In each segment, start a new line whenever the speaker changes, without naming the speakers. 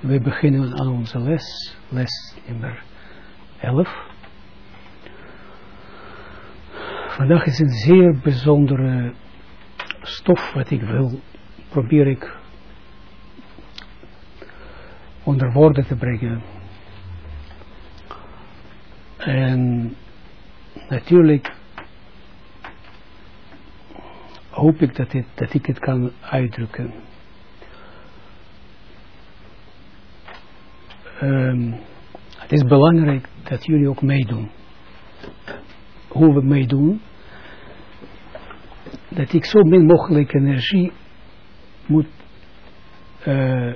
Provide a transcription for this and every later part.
we beginnen aan onze les, les nummer 11. Vandaag is een zeer bijzondere stof wat ik wil, probeer ik onder woorden te brengen. En natuurlijk hoop ik dat, dat ik het kan uitdrukken. Um, het is belangrijk dat jullie ook meedoen. Hoe we meedoen, dat ik zo min mogelijk energie moet uh,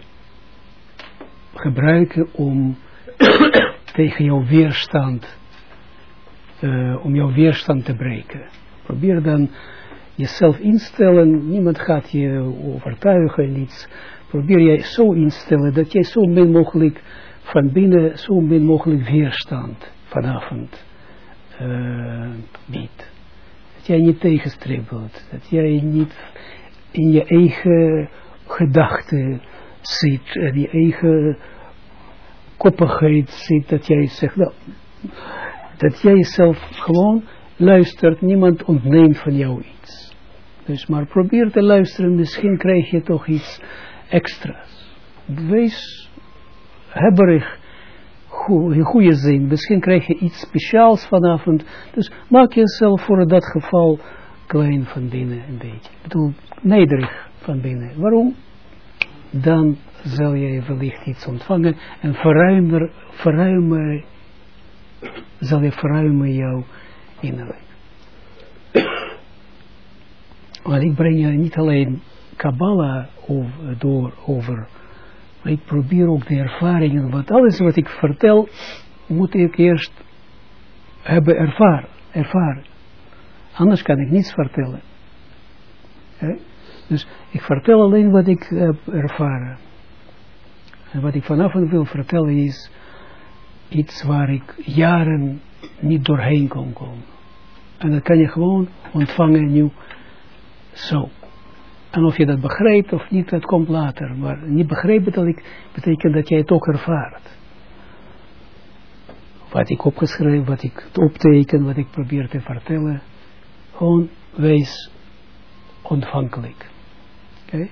gebruiken om tegen jouw weerstand, uh, om jouw weerstand te breken. Probeer dan jezelf instellen, niemand gaat je overtuigen, niets. Probeer jij zo instellen dat jij zo min mogelijk van binnen zo min mogelijk weerstand vanavond uh, biedt. Dat jij niet tegenstribbelt, dat jij niet in je eigen gedachten zit, en je eigen koppigheid zit, dat jij zegt, nou, dat jij zelf gewoon luistert, niemand ontneemt van jou iets. Dus maar probeer te luisteren, misschien krijg je toch iets extra's. Wees hebberig, in goede zin. Misschien krijg je iets speciaals vanavond. Dus maak jezelf voor dat geval klein van binnen een beetje. Ik bedoel, nederig van binnen. Waarom? Dan zal je wellicht iets ontvangen en verruimen, verruimen zal je verruimen jouw innerlijk. Want ik breng je niet alleen Kabbalah door over maar ik probeer ook de ervaringen, want alles wat ik vertel, moet ik eerst hebben ervaren. ervaren. Anders kan ik niets vertellen. Dus ik vertel alleen wat ik heb ervaren. En wat ik vanavond wil vertellen is iets waar ik jaren niet doorheen kon komen. En dat kan je gewoon ontvangen nu zo. En of je dat begrijpt of niet, dat komt later. Maar niet begrijpen betekent dat jij het ook ervaart. Wat ik opgeschreven, wat ik opteken, wat ik probeer te vertellen. Gewoon wees ontvankelijk. Oké?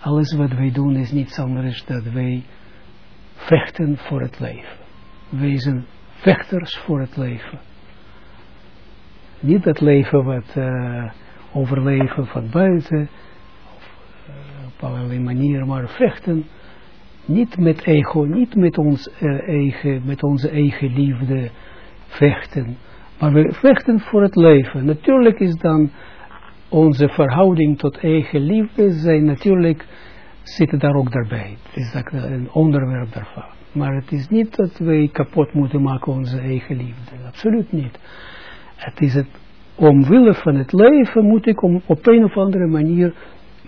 Alles wat wij doen is niets anders dan wij vechten voor het leven. Zijn vechters voor het leven. Niet het leven wat uh, overleven van buiten, uh, op allerlei manieren, maar vechten. Niet met ego, niet met, ons, uh, eigen, met onze eigen liefde vechten. Maar we vechten voor het leven. Natuurlijk is dan onze verhouding tot eigen liefde, zijn natuurlijk, zitten daar ook daarbij. Het is een onderwerp daarvan. Maar het is niet dat wij kapot moeten maken onze eigen liefde. Absoluut niet. Het is het, omwille van het leven moet ik om, op een of andere manier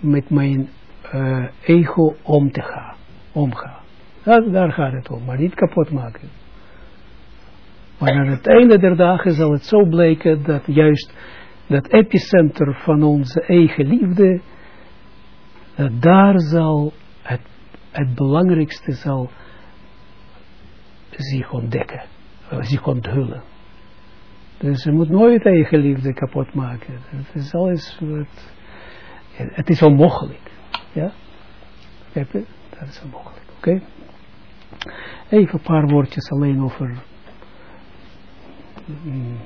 met mijn uh, ego om te gaan. Omgaan. Daar, daar gaat het om, maar niet kapot maken. Maar aan het einde der dagen zal het zo blijken dat juist dat epicenter van onze eigen liefde, dat daar zal het, het belangrijkste zal zich ontdekken, zich onthullen. Dus je moet nooit eigen liefde kapot maken. Het is alles wat, het is onmogelijk. Ja? je? Dat is onmogelijk. Oké? Even een paar woordjes alleen over mm,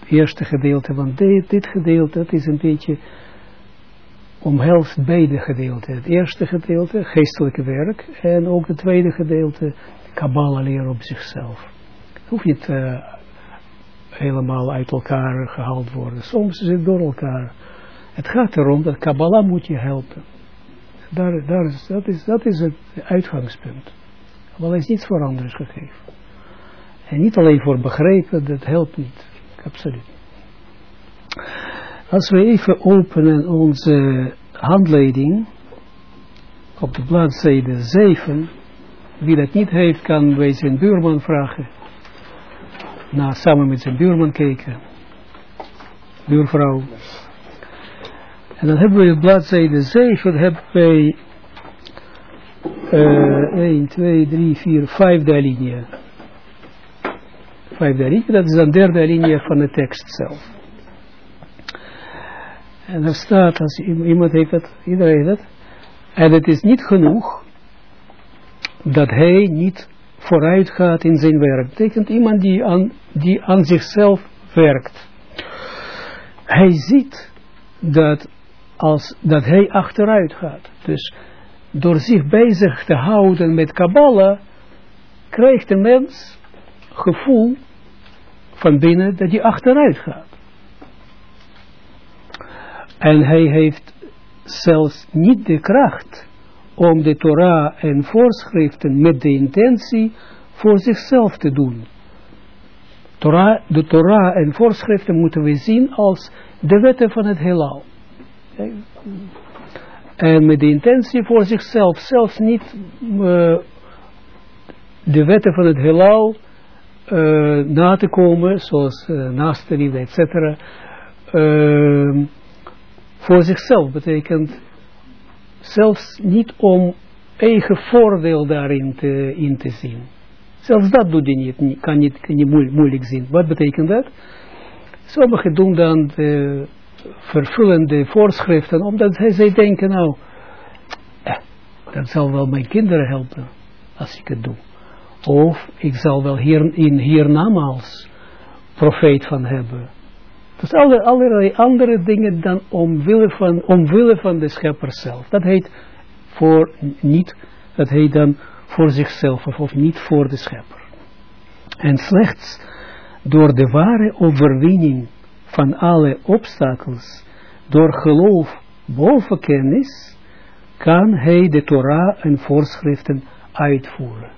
het eerste gedeelte. Want dit, dit gedeelte, dat is een beetje omhelst beide gedeelten. Het eerste gedeelte, geestelijke werk. En ook het tweede gedeelte, Kabbalah leren op zichzelf. Hoef je het... Uh, helemaal uit elkaar gehaald worden. Soms is het door elkaar. Het gaat erom dat Kabbalah moet je helpen. Daar, daar is, dat, is, dat is het uitgangspunt. Kabbalah is niets voor anders gegeven. En niet alleen voor begrepen, dat helpt niet. Absoluut. Als we even openen onze handleiding op de bladzijde 7, wie dat niet heeft, kan bij zijn buurman vragen na, samen met zijn buurman kijken. Buurvrouw. En dan hebben we op bladzijde 7, hebben wij uh, 1, 2, 3, 4, vijfde alinea. Vijfde alinea, dat is een derde alinea van de tekst zelf. En er staat, als iemand heeft het, iedereen het, en het is niet genoeg dat hij niet vooruit gaat in zijn werk. Betekent iemand die aan, die aan zichzelf werkt. Hij ziet dat, als, dat hij achteruit gaat. Dus door zich bezig te houden met Kabbalah, krijgt de mens gevoel van binnen dat hij achteruit gaat. En hij heeft zelfs niet de kracht om de Torah en voorschriften met de intentie voor zichzelf te doen. Torah, de Torah en voorschriften moeten we zien als de wetten van het heelal. En met de intentie voor zichzelf, zelfs niet uh, de wetten van het heelal uh, na te komen, zoals uh, naaste liefde, etc. Uh, voor zichzelf betekent zelfs niet om eigen voordeel daarin te, zien. Zelfs dat doet hij niet, kan niet, niet moeilijk zien. Wat betekent dat? Sommigen doen dan de vervullende voorschriften, omdat zij denken, nou, eh, dat zal wel mijn kinderen helpen, als ik het doe. Of ik zal wel hier, in hiernamaals profeet van hebben. Dus alle, allerlei andere dingen dan omwille van, omwille van de schepper zelf. Dat heet voor niet, dat heet dan voor zichzelf of, of niet voor de schepper. En slechts door de ware overwinning van alle obstakels, door geloof boven kennis, kan hij de Torah en voorschriften uitvoeren.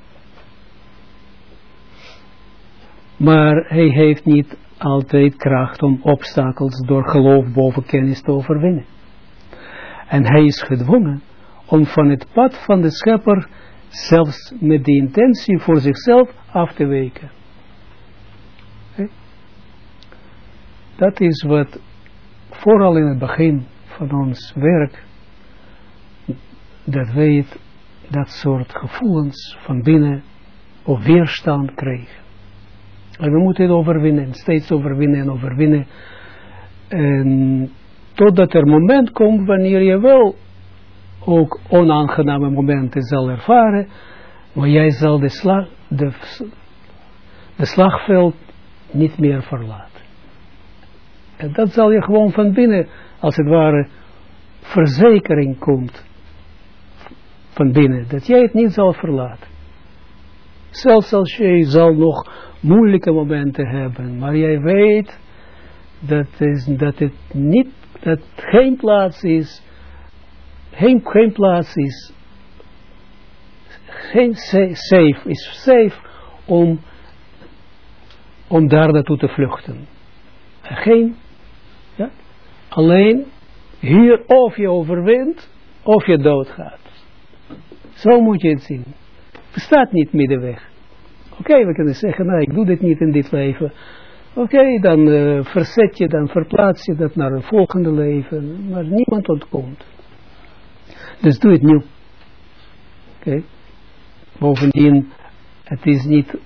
Maar hij heeft niet altijd kracht om obstakels door geloof boven kennis te overwinnen. En hij is gedwongen om van het pad van de schepper zelfs met de intentie voor zichzelf af te weken. Dat is wat vooral in het begin van ons werk, dat wij dat soort gevoelens van binnen of weerstand krijgen. En we moeten overwinnen, steeds overwinnen en overwinnen. En totdat er moment komt wanneer je wel ook onaangename momenten zal ervaren, maar jij zal de, slag, de, slagveld niet meer verlaten. En dat zal je gewoon van binnen, als het ware, verzekering komt van binnen, dat jij het niet zal verlaten. Zelfs als je zal nog moeilijke momenten hebben, maar jij weet dat, is, dat het niet, dat geen plaats is, geen, plaats is, geen safe, is safe om, om daar naartoe te vluchten. Geen, ja, alleen hier of je overwint, of je doodgaat. Zo moet je het zien. Er staat niet middenweg. Oké, we kunnen zeggen, nou ik doe dit niet in dit leven. Oké, dan uh, verzet je, dan verplaats je dat naar een volgende leven. Maar niemand ontkomt. Dus doe het nu. Oké. Bovendien, het is niet,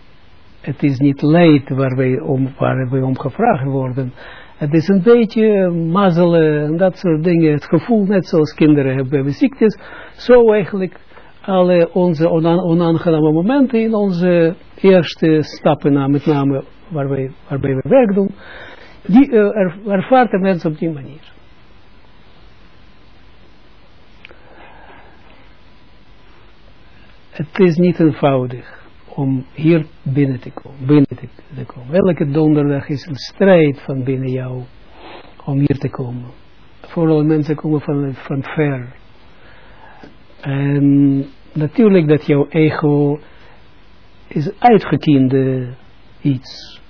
het is niet leid waar wij om, waar wij om gevraagd worden. Het is een beetje mazzelen en dat soort dingen. Het gevoel, net zoals kinderen hebben bij ziektes. Zo eigenlijk alle onze onaangename momenten in onze eerste stappen, na, met name waarbij, waarbij we werk doen, die uh, er, ervaart de mens op die manier. Het is niet eenvoudig om hier binnen te komen. Binnen te komen. Elke donderdag is een strijd van binnen jou om hier te komen. Vooral mensen komen van, van ver. En natuurlijk dat jouw ego is uitgekiende iets.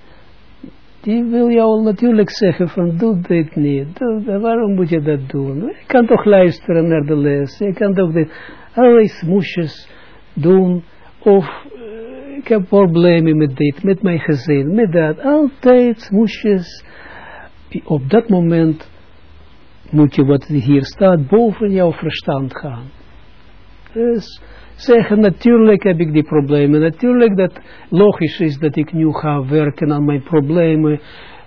Die wil jou natuurlijk zeggen van doe dit niet, doe, waarom moet je dat doen? Je kan toch luisteren naar de les, je kan toch dit, allerlei smoesjes doen, of uh, ik heb problemen met dit, met mijn gezin, met dat, altijd smoesjes. Op dat moment moet je wat hier staat boven jouw verstand gaan. Dus zeggen, natuurlijk heb ik die problemen. Natuurlijk dat logisch is dat ik nu ga werken aan mijn problemen.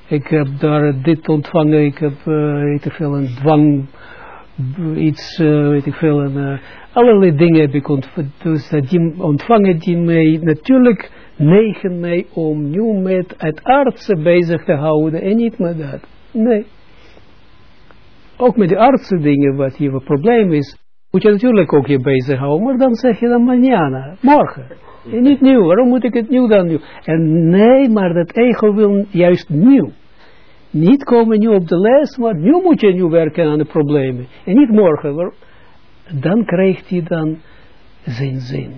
Ik heb daar dit ontvangen, ik heb, uh, veel, een dwang, iets, uh, weet ik veel, een, uh, allerlei dingen heb ik ontvangen. Dus die ontvangen die mij natuurlijk negen mij om nu met het artsen bezig te houden en niet met dat. Nee. Ook met de artsen dingen wat hier een probleem is, moet je natuurlijk ook je bezighouden, maar dan zeg je dan manjana, morgen. En niet nieuw, waarom moet ik het nieuw dan nieuw? En nee, maar dat ego wil juist nieuw. Niet komen nu op de les, maar nu moet je nu werken aan de problemen. En niet morgen, dan krijgt hij dan zijn zin.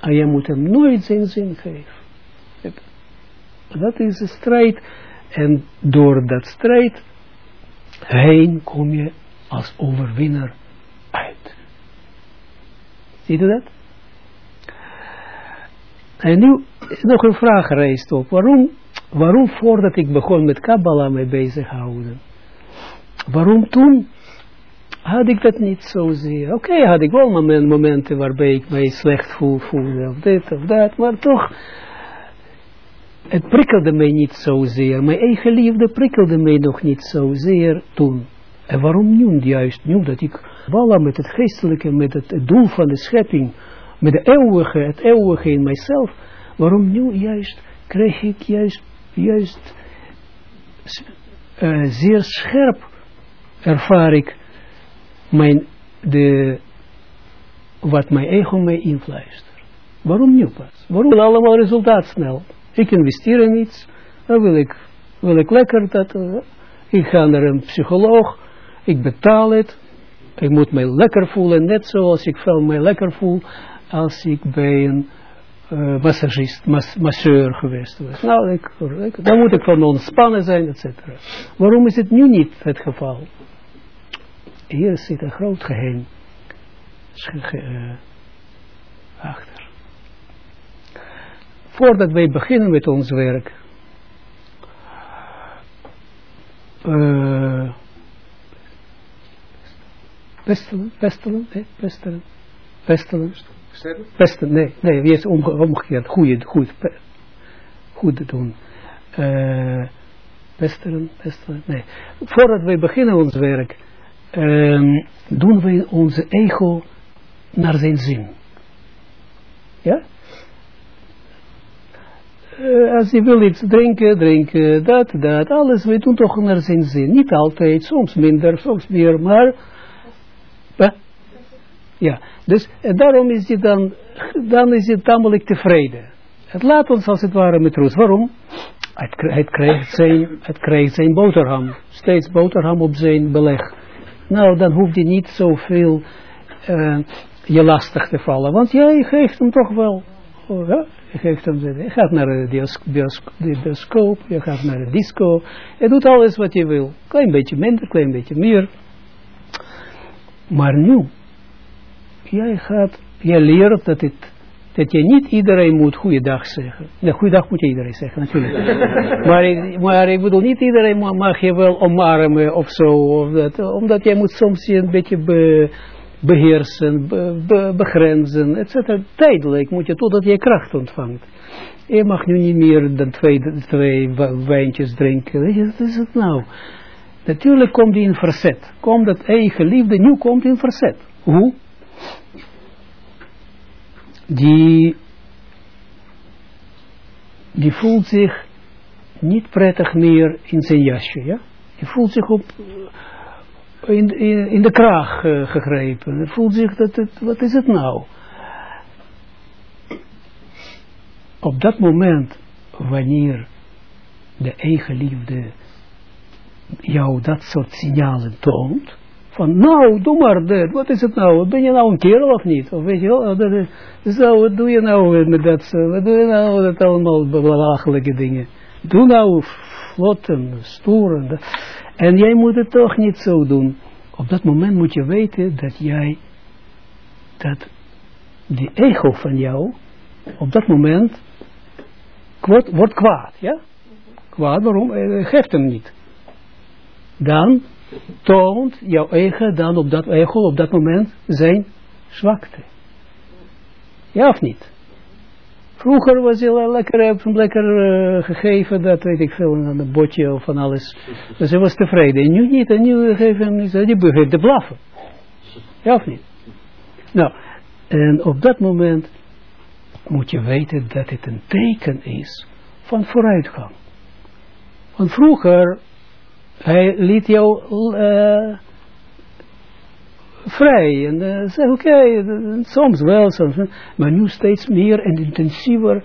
En je moet hem nooit zijn zin geven. Dat is de strijd. En door dat strijd heen kom je als overwinnaar uit. Ziet u dat? En nu nog een vraag reist op. Waarom, waarom voordat ik begon met Kabbalah mee bezighouden? Waarom toen had ik dat niet zozeer? Oké, had ik wel momenten waarbij ik mij slecht voel, voelde, of dit of dat, maar toch, het prikkelde mij niet zozeer. Mijn eigen liefde prikkelde mij nog niet zozeer toen. En waarom nu juist? Nu dat ik Walla met het geestelijke, met het, doel van de schepping, met de eeuwige, het eeuwige in mijzelf. Waarom nu juist krijg ik juist, juist uh, zeer scherp ervaar ik mijn, de, wat mijn ego mij influistert. Waarom nu pas? Waarom allemaal resultaat snel? Ik investeer in iets, dan wil ik, wil ik lekker dat, uh, ik ga naar een psycholoog, ik betaal het, ik moet mij lekker voelen, net zoals ik veel mij lekker voel als ik bij een uh, massagist, mas, masseur geweest was. Nou, ik, dan moet ik van ontspannen zijn, et cetera. Waarom is het nu niet het geval? Hier zit een groot geheim uh, achter. Voordat wij beginnen met ons werk, uh, Pestelen, pestelen, nee, pestelen, pestelen. Pestelen, nee, nee, wie is omgekeerd, goed, goed, goed doen. Uh, pestelen, pestelen, nee. Voordat wij beginnen ons werk, um, doen wij onze ego naar zijn zin. Ja? Uh, als je wil iets drinken, drinken, dat, dat, alles, wij doen toch naar zijn zin. Niet altijd, soms minder, soms meer, maar ja, dus en daarom is hij dan, dan is hij tamelijk tevreden. Het laat ons als het ware met rust. Waarom? Het, krijgt zijn, het krijgt zijn boterham. Steeds boterham op zijn beleg. Nou, dan hoeft hij niet zoveel uh, je lastig te vallen. Want jij geeft hem toch wel. Oh, ja? Je, geeft hem, je gaat naar de bioscoop, je gaat naar de disco. Je doet alles wat je wil. Klein beetje minder, klein beetje meer. Maar nu, jij gaat, jij leert dat het, dat je niet iedereen moet goeiedag zeggen. Nee, goeiedag moet je iedereen zeggen, natuurlijk. maar, ik, maar ik bedoel, niet iedereen mag je wel omarmen of zo, of dat, omdat jij moet soms je een beetje be, beheersen, be, begrenzen, etc. Tijdelijk moet je, totdat je kracht ontvangt. Je mag nu niet meer dan twee, twee wijntjes drinken. Wat is het nou? Natuurlijk komt die in verzet. Komt dat eigen liefde, nu komt in verzet. Hoe? Die, die voelt zich niet prettig meer in zijn jasje, ja? Die voelt zich op, in, de kraag uh, gegrepen. Voelt zich dat het, wat is het nou? Op dat moment, wanneer de eigen liefde jou dat soort signalen toont, van nou, doe maar dit, wat is het nou, ben je nou een kerel of niet? Of weet je wel, dat is, zo, wat doe je nou met dat, wat doe je nou met allemaal belachelijke dingen? Doe nou vlot en stoer. En jij moet het toch niet zo doen. Op dat moment moet je weten dat jij, dat die ego van jou, op dat moment, wordt kwaad, ja? Kwaad, waarom? Geeft hem niet dan toont jouw eigen dan op dat ego op dat moment zijn zwakte. Ja of niet? Vroeger was hij lekker, lekker uh, gegeven, dat weet ik veel, een botje of van alles. Dus hij was tevreden. En nu niet, en nu geef hem niet, die begint te blaffen. Ja of niet? Nou, en op dat moment moet je weten dat het een teken is van vooruitgang. Want vroeger, hij liet jou uh, vrij. En uh, zei, oké, okay, soms wel, soms Maar nu steeds meer en intensiever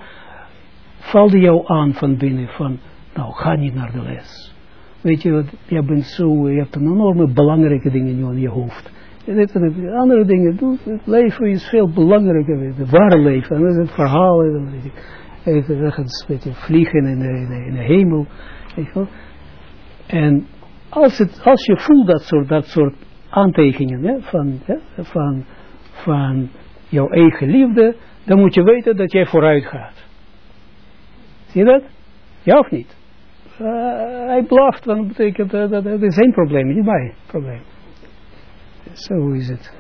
valde jou aan van binnen. Van, nou, ga niet naar de les. Weet je wat, je zo, je hebt een enorme belangrijke dingen in je hoofd. En dit andere dingen doen. Het leven is veel belangrijker. Het ware leven. En dat is het verhaal. En even ergens weet je, vliegen in de, in de, in de hemel. Weet je wel. En als, het, als je voelt dat soort, dat soort aantekeningen van, van, jouw eigen liefde, dan moet je weten dat jij vooruit gaat. Zie je dat? Ja of niet? Uh, hij blaft, dan betekent dat, dat, dat is zijn probleem, niet mijn probleem. Zo is het.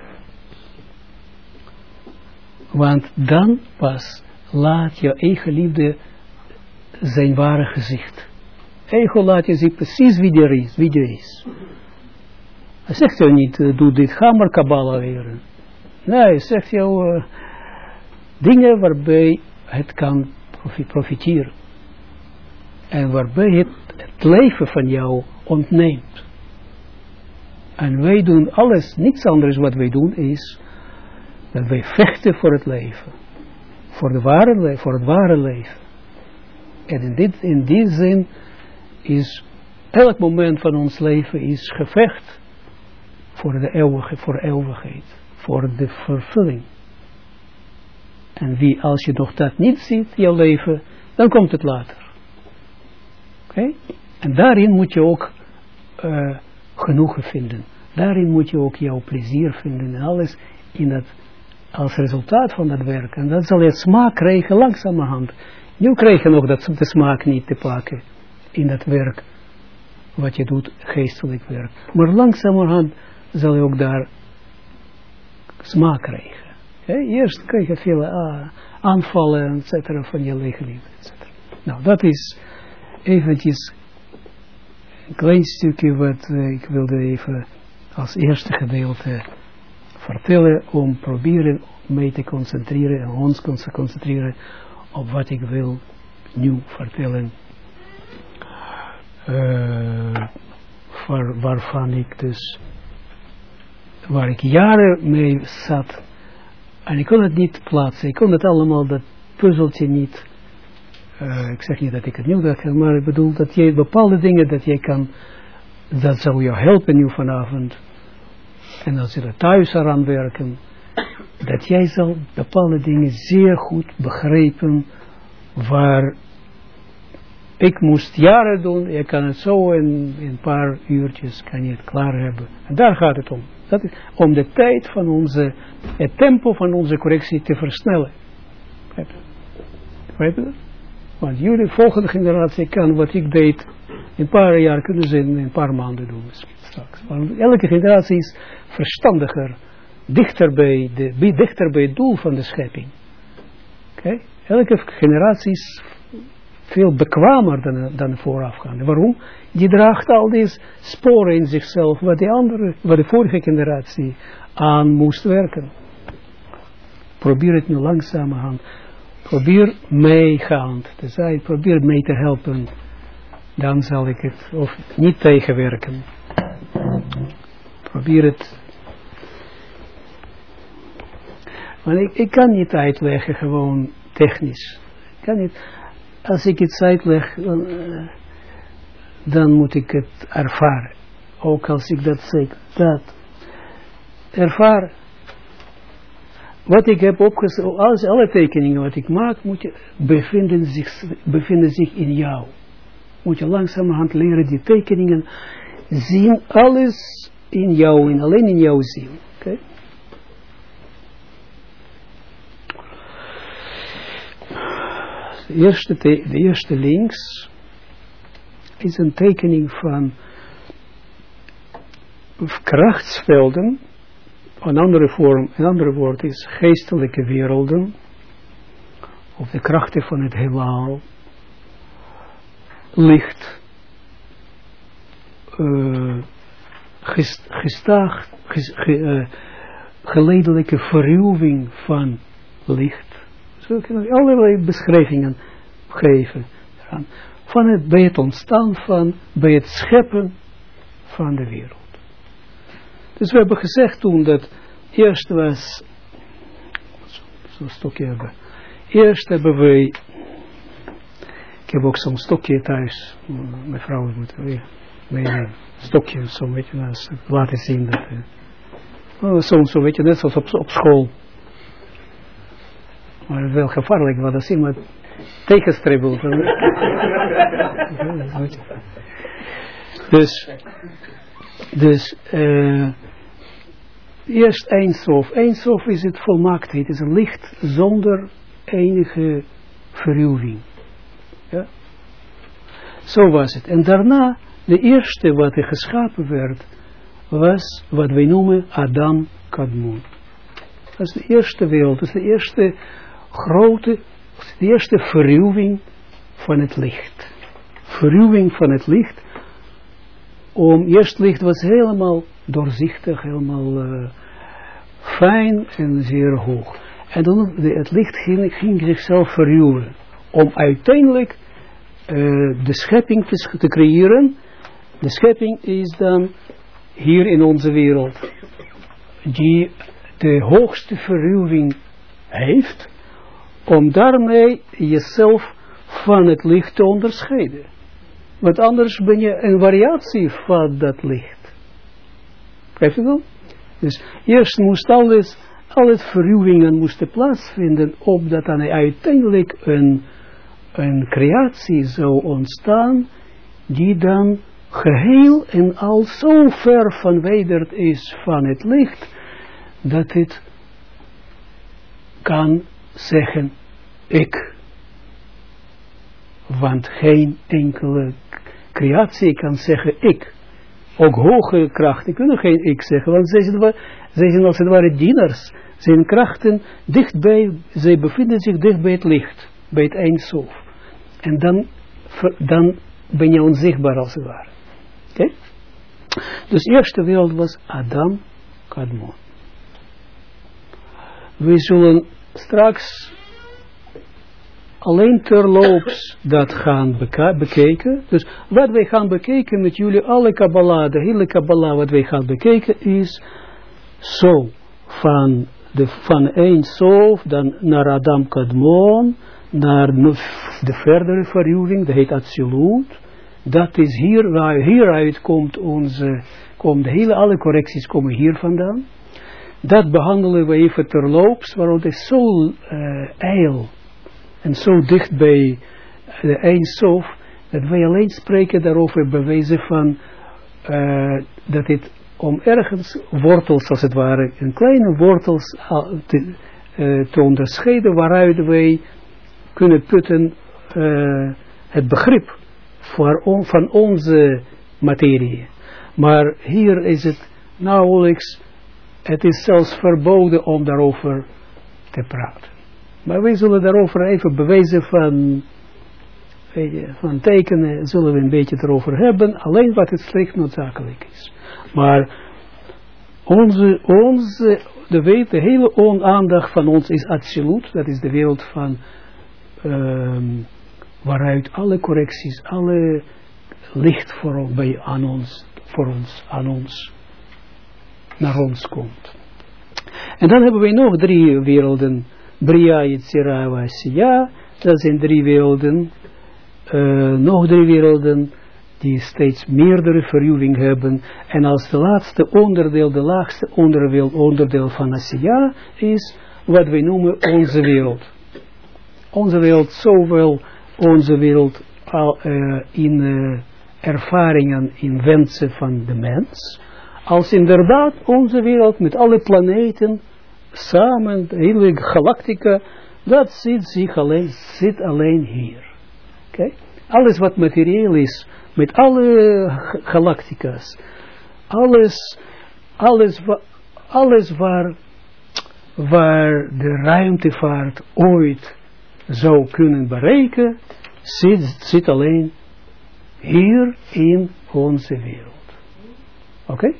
Want dan pas laat je eigen liefde zijn ware gezicht. Ego laat je zien precies wie er is. Wie er is. Hij zegt jou niet, uh, doe dit, Kabbalah leren. Nee, hij zegt jou uh, dingen waarbij het kan profiteren. En waarbij het, het leven van jou ontneemt. En wij doen alles, niets anders wat wij doen is, dat wij vechten voor het leven. Voor, de ware voor het ware leven. En in, dit, in die zin is elk moment van ons leven is gevecht voor de eeuwige, voor eeuwigheid, voor de vervulling. En wie, als je nog dat niet ziet, jouw leven, dan komt het later. Oké? En daarin moet je ook uh, genoegen vinden. Daarin moet je ook jouw plezier vinden en alles in dat, als resultaat van dat werk. En dat zal je smaak krijgen langzamerhand. Nu krijg je nog dat, de smaak niet te pakken in dat werk wat je doet, geestelijk werk. Maar langzamerhand zal je ook daar smaak krijgen. Eerst krijg je veel uh, aanvallen, et cetera, van je lege liefde, Nou, dat is eventjes een klein stukje wat uh, ik wilde even als eerste gedeelte vertellen, om proberen mee te concentreren en ons te concentreren op wat ik wil nu vertellen. Uh, waarvan ik dus waar ik jaren mee zat. En ik kon het niet plaatsen. Ik kon het allemaal, dat puzzeltje niet. Uh, ik zeg niet dat ik het nieuw dacht, maar ik bedoel dat jij bepaalde dingen dat jij kan, dat zou jou helpen nu vanavond. En als je er thuis aan werken, dat jij zal bepaalde dingen zeer goed begrijpen waar ik moest jaren doen, je kan het zo in, een paar uurtjes kan je het klaar hebben. En daar gaat het om. Dat is om de tijd van onze, het tempo van onze correctie te versnellen. Begrijp je dat? Want jullie volgende generatie kan wat ik deed een paar jaar kunnen ze in een paar maanden doen straks. Want elke generatie is verstandiger, dichter bij, de, dichter bij het doel van de schepping. Elke generatie is veel bekwamer dan, dan de voorafgaande. Waarom? Die draagt al deze sporen in zichzelf, wat de andere, wat de vorige generatie aan moest werken. Probeer het nu langzamerhand. Probeer meegaand te zijn, probeer mee te helpen. Dan zal ik het, of niet tegenwerken. Probeer het. Maar ik, ik kan niet uitleggen gewoon technisch. Ik kan niet als ik iets uitleg, dan, uh, dan moet ik het ervaren. Ook als ik dat zeg, dat ervaren. Wat ik heb opgeschreven, als alle tekeningen wat ik maak, moet je, bevinden, zich, bevinden zich in jou. Moet je langzamerhand leren die tekeningen zien, alles in jou, in alleen in jou zien. Okay? De eerste, de eerste links is een tekening van krachtsvelden. Een andere vorm, een andere woord is geestelijke werelden. of de krachten van het heelal, licht, uh, gestaag, ges, uh, geleidelijke verruwing van licht. Allerlei beschrijvingen geven. Van het, bij het ontstaan van, bij het scheppen van de wereld. Dus we hebben gezegd toen dat eerst was, zo'n stokje hebben, eerst hebben we, ik heb ook zo'n stokje thuis, mijn vrouw moet weer meenemen, stokje, zo weet je, laten zien dat, uh, soms zo weet je, net zoals op, op school. Maar het is wel gevaarlijk, want dat zien we tegenstribbelt. dus, dus, uh, eerst Eindsof. Eindsof is het volmaakt. Het is een licht zonder enige verruwing. Ja? Zo was het. En daarna, de eerste wat er geschapen werd, was wat wij noemen Adam Kadmon. Dat is de eerste wereld, dat is de eerste grote, de eerste verruwing van het licht. Verruwing van het licht. Om, eerst licht was helemaal doorzichtig, helemaal uh, fijn en zeer hoog. En dan het licht ging, zichzelf verruwen. Om uiteindelijk uh, de schepping te, te creëren. De schepping is dan hier in onze wereld. Die de hoogste verruwing heeft. Om daarmee jezelf van het licht te onderscheiden. Want anders ben je een variatie van dat licht. Begrijp je wel? Dus eerst moest alles, alle verruwingen moesten plaatsvinden, opdat dan uiteindelijk een, een creatie zou ontstaan, die dan geheel en al zo ver verwijderd is van het licht, dat het kan zeggen, ik. Want geen enkele creatie kan zeggen, ik ook hogere krachten kunnen geen ik zeggen, want zij zijn, zij als het ware dieners. Zijn krachten dichtbij, zij bevinden zich dicht bij het licht, bij het eindsof. En dan, dan ben je onzichtbaar als het ware. Okay? Dus de eerste wereld was Adam Kadmon. We zullen straks alleen terloops dat gaan bekijken. Dus wat wij gaan bekijken met jullie, alle Kabbalah, de hele Kabbalah wat wij gaan bekijken is zo van, de, van één Sof, dan naar Adam Kadmon, naar de verdere verhuwing, dat heet Atsilut. Dat is hier, waar hieruit komt onze, komt hele, alle correcties komen hier vandaan. Dat behandelen we even terloops, waarom het is zo uh, eil en zo dicht bij de Eindsof, dat wij alleen spreken daarover bewijzen van uh, dat het om ergens wortels als het ware, een kleine wortels te, uh, te onderscheiden waaruit wij kunnen putten het begrip voor van onze materie. Maar hier is het nauwelijks, het is zelfs verboden om daarover te praten. Maar wij zullen daarover even bewijzen van, van tekenen, zullen we een beetje erover hebben, alleen wat het slecht noodzakelijk is. Maar onze, onze de, weet, hele onaandacht van ons is absoluut, dat is de wereld van, um, waaruit alle correcties, alle licht voor, bij, aan ons, voor ons, aan ons, naar ons komt. En dan hebben we nog drie werelden Bria, Yitzira, Asiya, dat zijn drie werelden, uh, nog drie werelden, die steeds meerdere verhuwing hebben. En als de laatste onderdeel, de laagste onderdeel, onderdeel van Asiya, is wat wij noemen onze wereld. Onze wereld, zowel onze wereld al, uh, in uh, ervaringen, in wensen van de mens, als inderdaad onze wereld met alle planeten, samen, de hele galactica, dat zit zich alleen, zit alleen hier. Oké? Alles wat materieel is, met alle galactica's, alles, alles, alles waar, waar de ruimtevaart ooit zou kunnen bereiken, zit, zit alleen hier in onze wereld. Oké?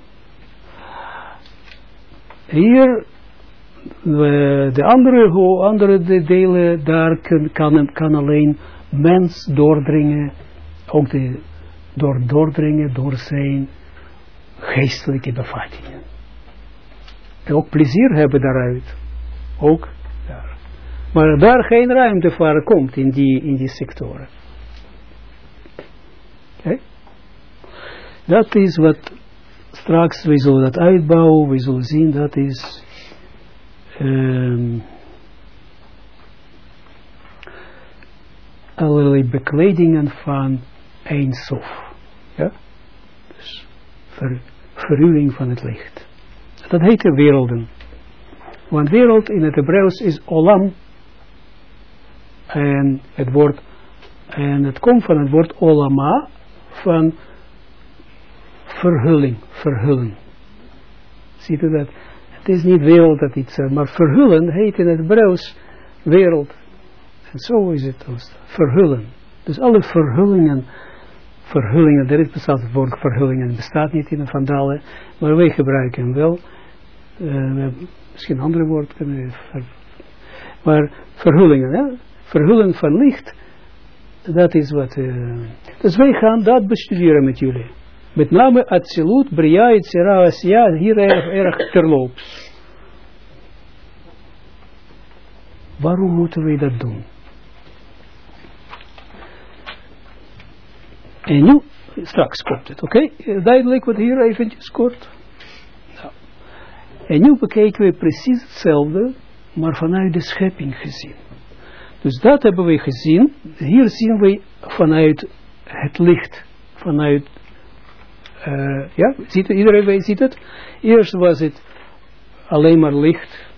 Hier, de andere, andere delen, daar kan, kan alleen mens doordringen, ook de, door doordringen door zijn geestelijke bevattingen. En ook plezier hebben daaruit. Ook daar. Maar daar geen ruimte voor komt in die, in die sectoren. Okay? Dat is wat straks, we zullen dat uitbouwen, we zullen zien, dat is um, allerlei bekledingen van Eindsof. Ja? Dus ver, van het licht. Dat heet de werelden. Want wereld in het Hebreeuws is olam. En het woord, en het komt van het woord olama, van verhulling, verhullen. Ziet u dat? Het is niet wereld dat iets, maar verhullen heet in het Hebreeuws wereld. En zo is het ons. Verhullen. Dus alle verhullingen, verhullingen, er is bestaat het woord verhullingen, bestaat niet in de vandalen, maar wij gebruiken wel. Uh, misschien een andere woord kunnen we maar verhullingen, hè? verhullen van licht, dat is wat, uh, dus wij gaan dat bestuderen met jullie. Met name Atsilut, Bria, Itzera, Asya, hier erg, erg terloops. Waarom moeten wij dat doen? En nu, straks komt het, oké? Okay? Duidelijk wat hier eventjes kort. Nou. En nu bekijken we precies hetzelfde, maar vanuit de schepping gezien. Dus dat hebben we gezien. Hier zien we vanuit het licht, vanuit, uh, ja, ziet, iedereen ziet het. Eerst was het alleen maar licht.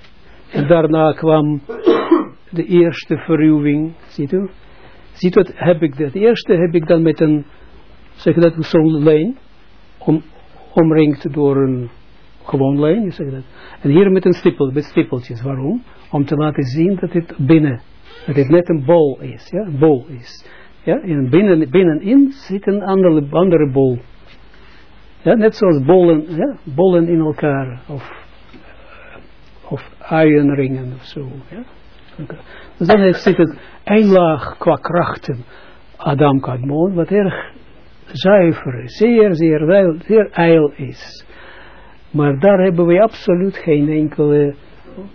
En daarna kwam de eerste verruwing, ziet u? Ziet u, heb ik dat eerste heb ik dan met een, zeg dat, zo'n lijn, om, omringd door een gewoon lijn, zeg dat. En hier met een stippel, met stippeltjes. Waarom? Om te laten zien dat het binnen, dat het net een bol is, ja, bol is. Ja, en binnen, binnenin zit een andere, andere bol. Net zoals bollen, ja, bollen in elkaar, of, of of zo, ja. Dus dan zit het een laag qua krachten, Adam Kadmon, wat erg zuiver is, zeer, zeer, zeer ijl is. Maar daar hebben we absoluut geen enkele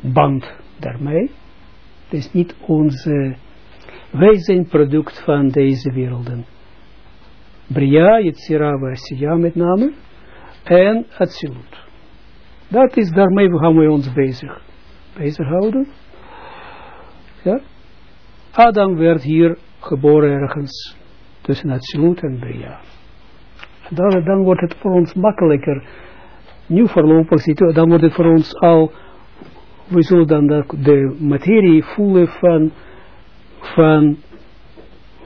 band daarmee. Het is niet onze, wij zijn product van deze werelden. Bria, Yetzira, Asiya met name, en Atsilut. Dat is, daarmee gaan we ons bezig, bezighouden. Ja? Adam werd hier geboren ergens tussen Atsilut en Bria. Dan wordt het voor ons makkelijker, nu voorlopig, dan wordt het voor ons al we zullen dan de materie voelen van, van,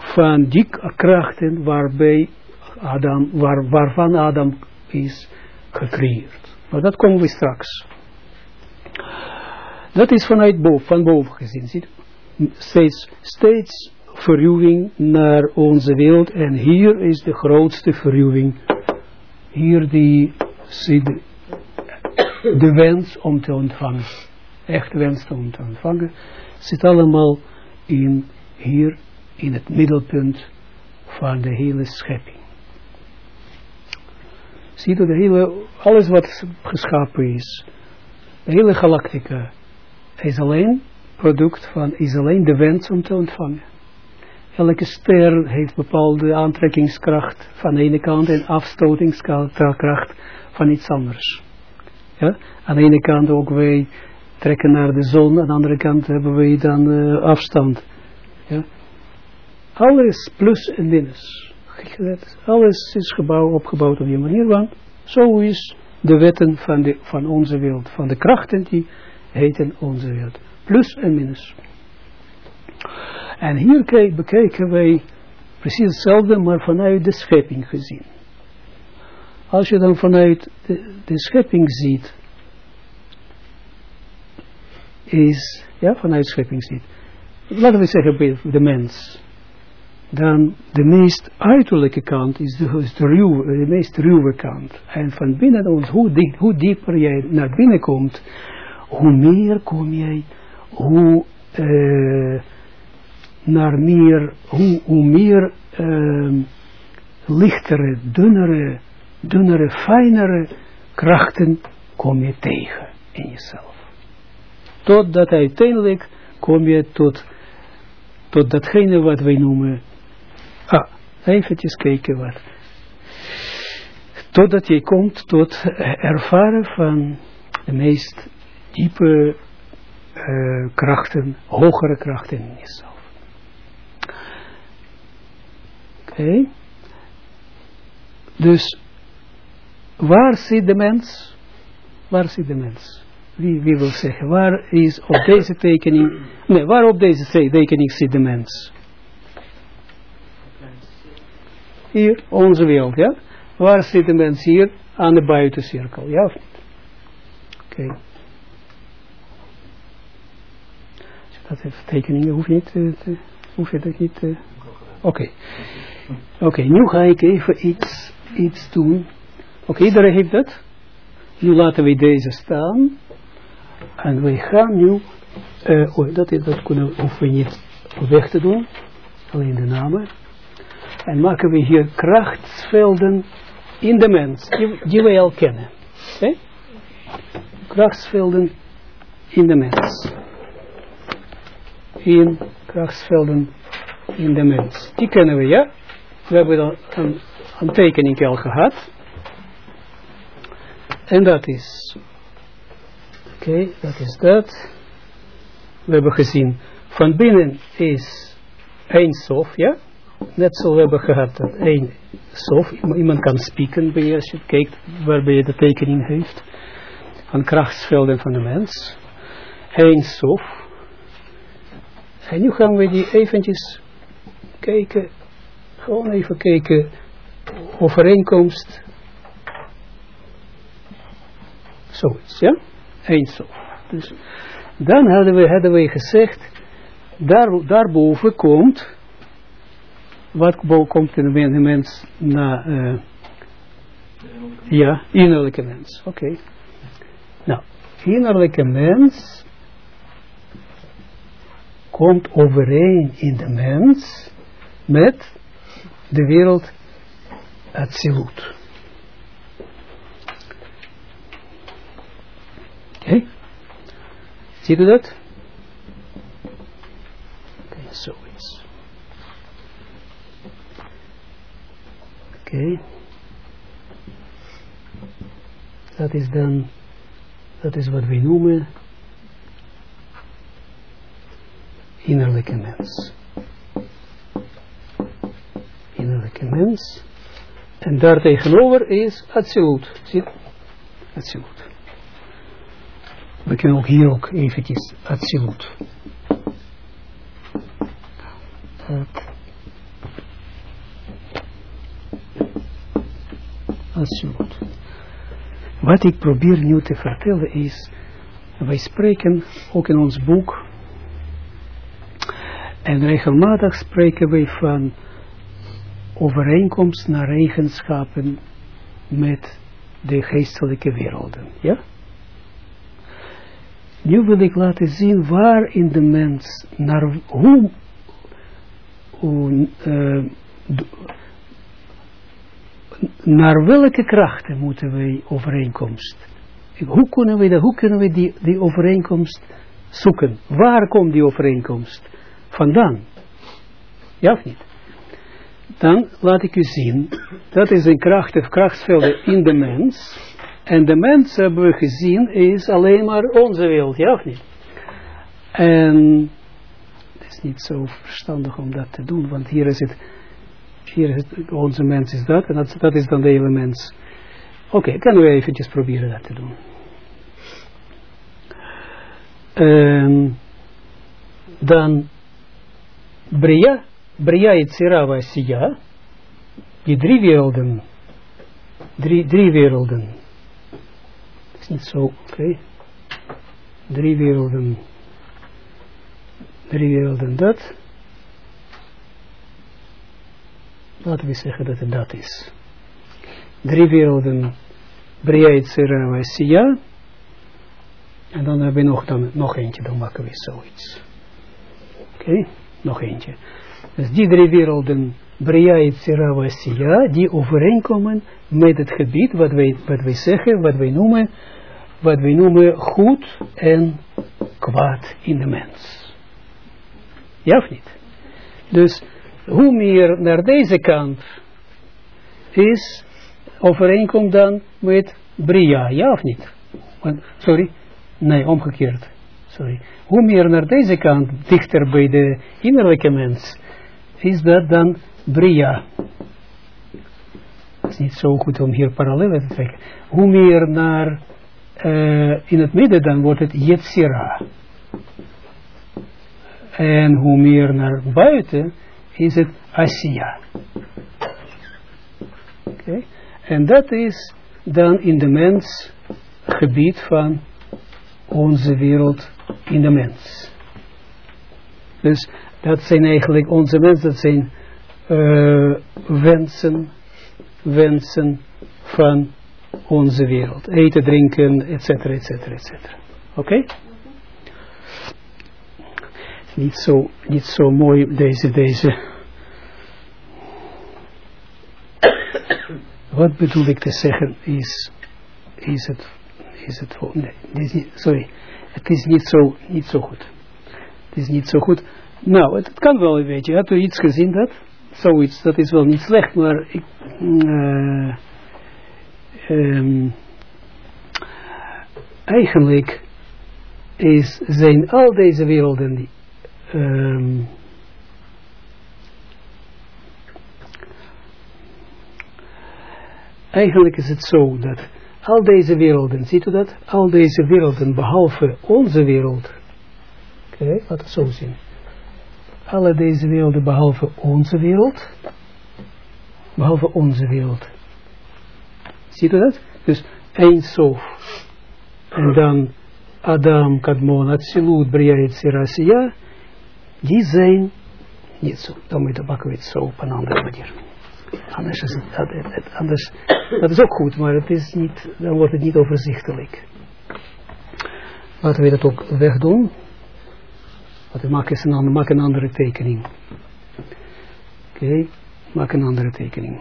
van die krachten waarbij Adam, waar, waarvan Adam is gecreëerd. Maar dat komen we straks. Dat is vanuit boven, van boven gezien. Ziet? Steeds, steeds verruwing naar onze wereld. En hier is de grootste verruwing. Hier die, de, de wens om te ontvangen echt wenst om te ontvangen, zit allemaal in, hier in het middelpunt van de hele schepping. Ziet u, de hele, alles wat geschapen is, de hele galactica, is alleen product van, is alleen de wens om te ontvangen. Elke ster heeft bepaalde aantrekkingskracht van de ene kant en afstotingskracht van iets anders. Ja? Aan de ene kant ook wij trekken naar de zon, aan de andere kant hebben we dan uh, afstand. Ja. Alles plus en minus. Alles is gebouw, opgebouwd op die manier, want zo is de wetten van, de, van onze wereld, van de krachten die heten onze wereld. Plus en minus. En hier bekijken wij precies hetzelfde, maar vanuit de schepping gezien. Als je dan vanuit de, schepping ziet, is, ja, vanuit scheppingsziet, laten we zeggen de mens, dan de meest uiterlijke kant is de, de, ruwe, meest ruwe kant. En van binnen ons, hoe, dik, hoe dieper jij naar binnen komt, hoe meer kom jij, hoe uh, naar meer, hoe, hoe meer uh, lichtere, dunnere, dunnere, fijnere krachten kom je tegen in jezelf. Totdat uiteindelijk kom je tot, tot datgene wat wij noemen, ah, eventjes kijken wat. Totdat je komt tot ervaren van de meest diepe uh, krachten, hogere krachten in jezelf. Oké. Dus, waar zit de mens? Waar zit de mens? Wie, wie wil zeggen, waar is op deze tekening, nee, waar op deze tekening zit de mens? Hier, onze wereld, ja? Waar zit de mens hier? Aan de buitencirkel, ja of? Oké. Dat heeft tekeningen, hoef je niet, te, hoef dat niet, oké. Okay. Oké, okay, nu ga ik even iets, iets doen. Oké, iedereen heeft dat? Nu laten we deze staan. En wij gaan nu, uh, oh, dat, dat kunnen, we niet weg te doen, alleen de namen. En maken we hier krachtsvelden in de mens, die, die wij al kennen. Okay? Krachtsvelden in de mens. In krachtsvelden in de mens. Die kennen we, ja? We hebben dan een, tekening al gehad. En dat is Oké, dat is dat. We hebben gezien, van binnen is één sof, ja? Net zo hebben gehad dat één sof, iemand kan spieken bij als je kijkt waarbij je de tekening heeft, van krachtsvelden van de mens. Eén sof. En nu gaan we die eventjes kijken, gewoon even kijken, overeenkomst, zoiets, ja? Eindsof. Dus dan hadden we, hadden we gezegd, daar, daarboven komt, wat komt in de mens na, uh, ja, innerlijke mens. Oké. Okay. Nou, innerlijke mens komt overeen in de mens met de wereld Atsilut. Oké? Ziet u dat? Oké, okay, zoiets. Oké. Dat is dan, dat is wat we noemen innerlijke mens. Innerlijke mens. En daar tegenover is absoluut. Zie Absoluut. We kunnen ook hier ook eventjes absoluut. Absoluut. Wat ik probeer nu te vertellen is, wij spreken ook in ons boek, en regelmatig spreken wij van overeenkomst naar eigenschappen met de geestelijke werelden. Ja? Nu wil ik laten zien waar in de mens, naar hoe, hoe uh, naar welke krachten moeten wij overeenkomst? Hoe kunnen we, dat, hoe kunnen we die, die overeenkomst zoeken? Waar komt die overeenkomst vandaan? Ja of niet? Dan laat ik u zien, dat is een kracht of krachtsvelden in de mens. En de mens, hebben we gezien, is alleen maar onze wereld, ja of niet? En het is niet zo verstandig om dat te doen, want hier is het, hier is onze mens is dat, en dat, dat is dan de hele mens. Oké, okay, kunnen we eventjes proberen dat te doen. Um, dan Bria, Bria Yitzira Vasiya, die drie werelden, drie, drie werelden, is niet zo, oké. Okay. Drie werelden. drie werelden dat. Laten we zeggen dat het dat is. Drie werelden, Bria, Yitzera, Siya. En dan hebben we nog, dan, nog eentje, dan maken we zoiets. Oké, nog eentje. Dus die drie werelden, Bria, Yitzera, Siya, die overeenkomen met het gebied wat wij, wat wij zeggen, wat wij noemen, wat wij noemen goed en kwaad in de mens. Ja of niet? Dus hoe meer naar deze kant is, overeenkomt dan met Bria, ja of niet? Sorry, nee, omgekeerd. Sorry. Hoe meer naar deze kant, dichter bij de innerlijke mens, is dat dan Bria. Het is niet zo goed om hier parallellen te trekken. Hoe meer naar uh, in het midden, dan wordt het Yetzira. En hoe meer naar buiten, is het Asiya. Okay. En dat is dan in de mens gebied van onze wereld in de mens. Dus dat zijn eigenlijk onze mensen, dat zijn uh, wensen, wensen van onze wereld. Eten, drinken, etc. etc. etc. Oké? Niet zo, niet zo mooi deze, deze. Wat bedoel ik te zeggen is, is het, is het, nee, sorry, het is niet zo, niet zo goed. Het is niet zo goed. Nou, het, kan wel een beetje. Had u iets gezien dat? Zoiets, dat is wel niet slecht, maar ik, uh, um, eigenlijk is, zijn al deze werelden die, um, eigenlijk is het zo dat al deze werelden, ziet u dat? Al deze werelden, behalve onze wereld, oké, okay, het zo zien. Alle deze werelden, behalve onze wereld, behalve onze wereld, Ziet u dat? Dus één sof. En dan Adam, Kadmon, Atsilut, Bria, Yitzirasiya. Die zijn niet zo. Dan moet je het zo op een andere manier. Anders is het, anders, dat is ook goed, maar het is niet, dan wordt het niet overzichtelijk. Laten we dat ook wegdoen. Laten we maken een, maak een andere tekening. Oké, maak een andere tekening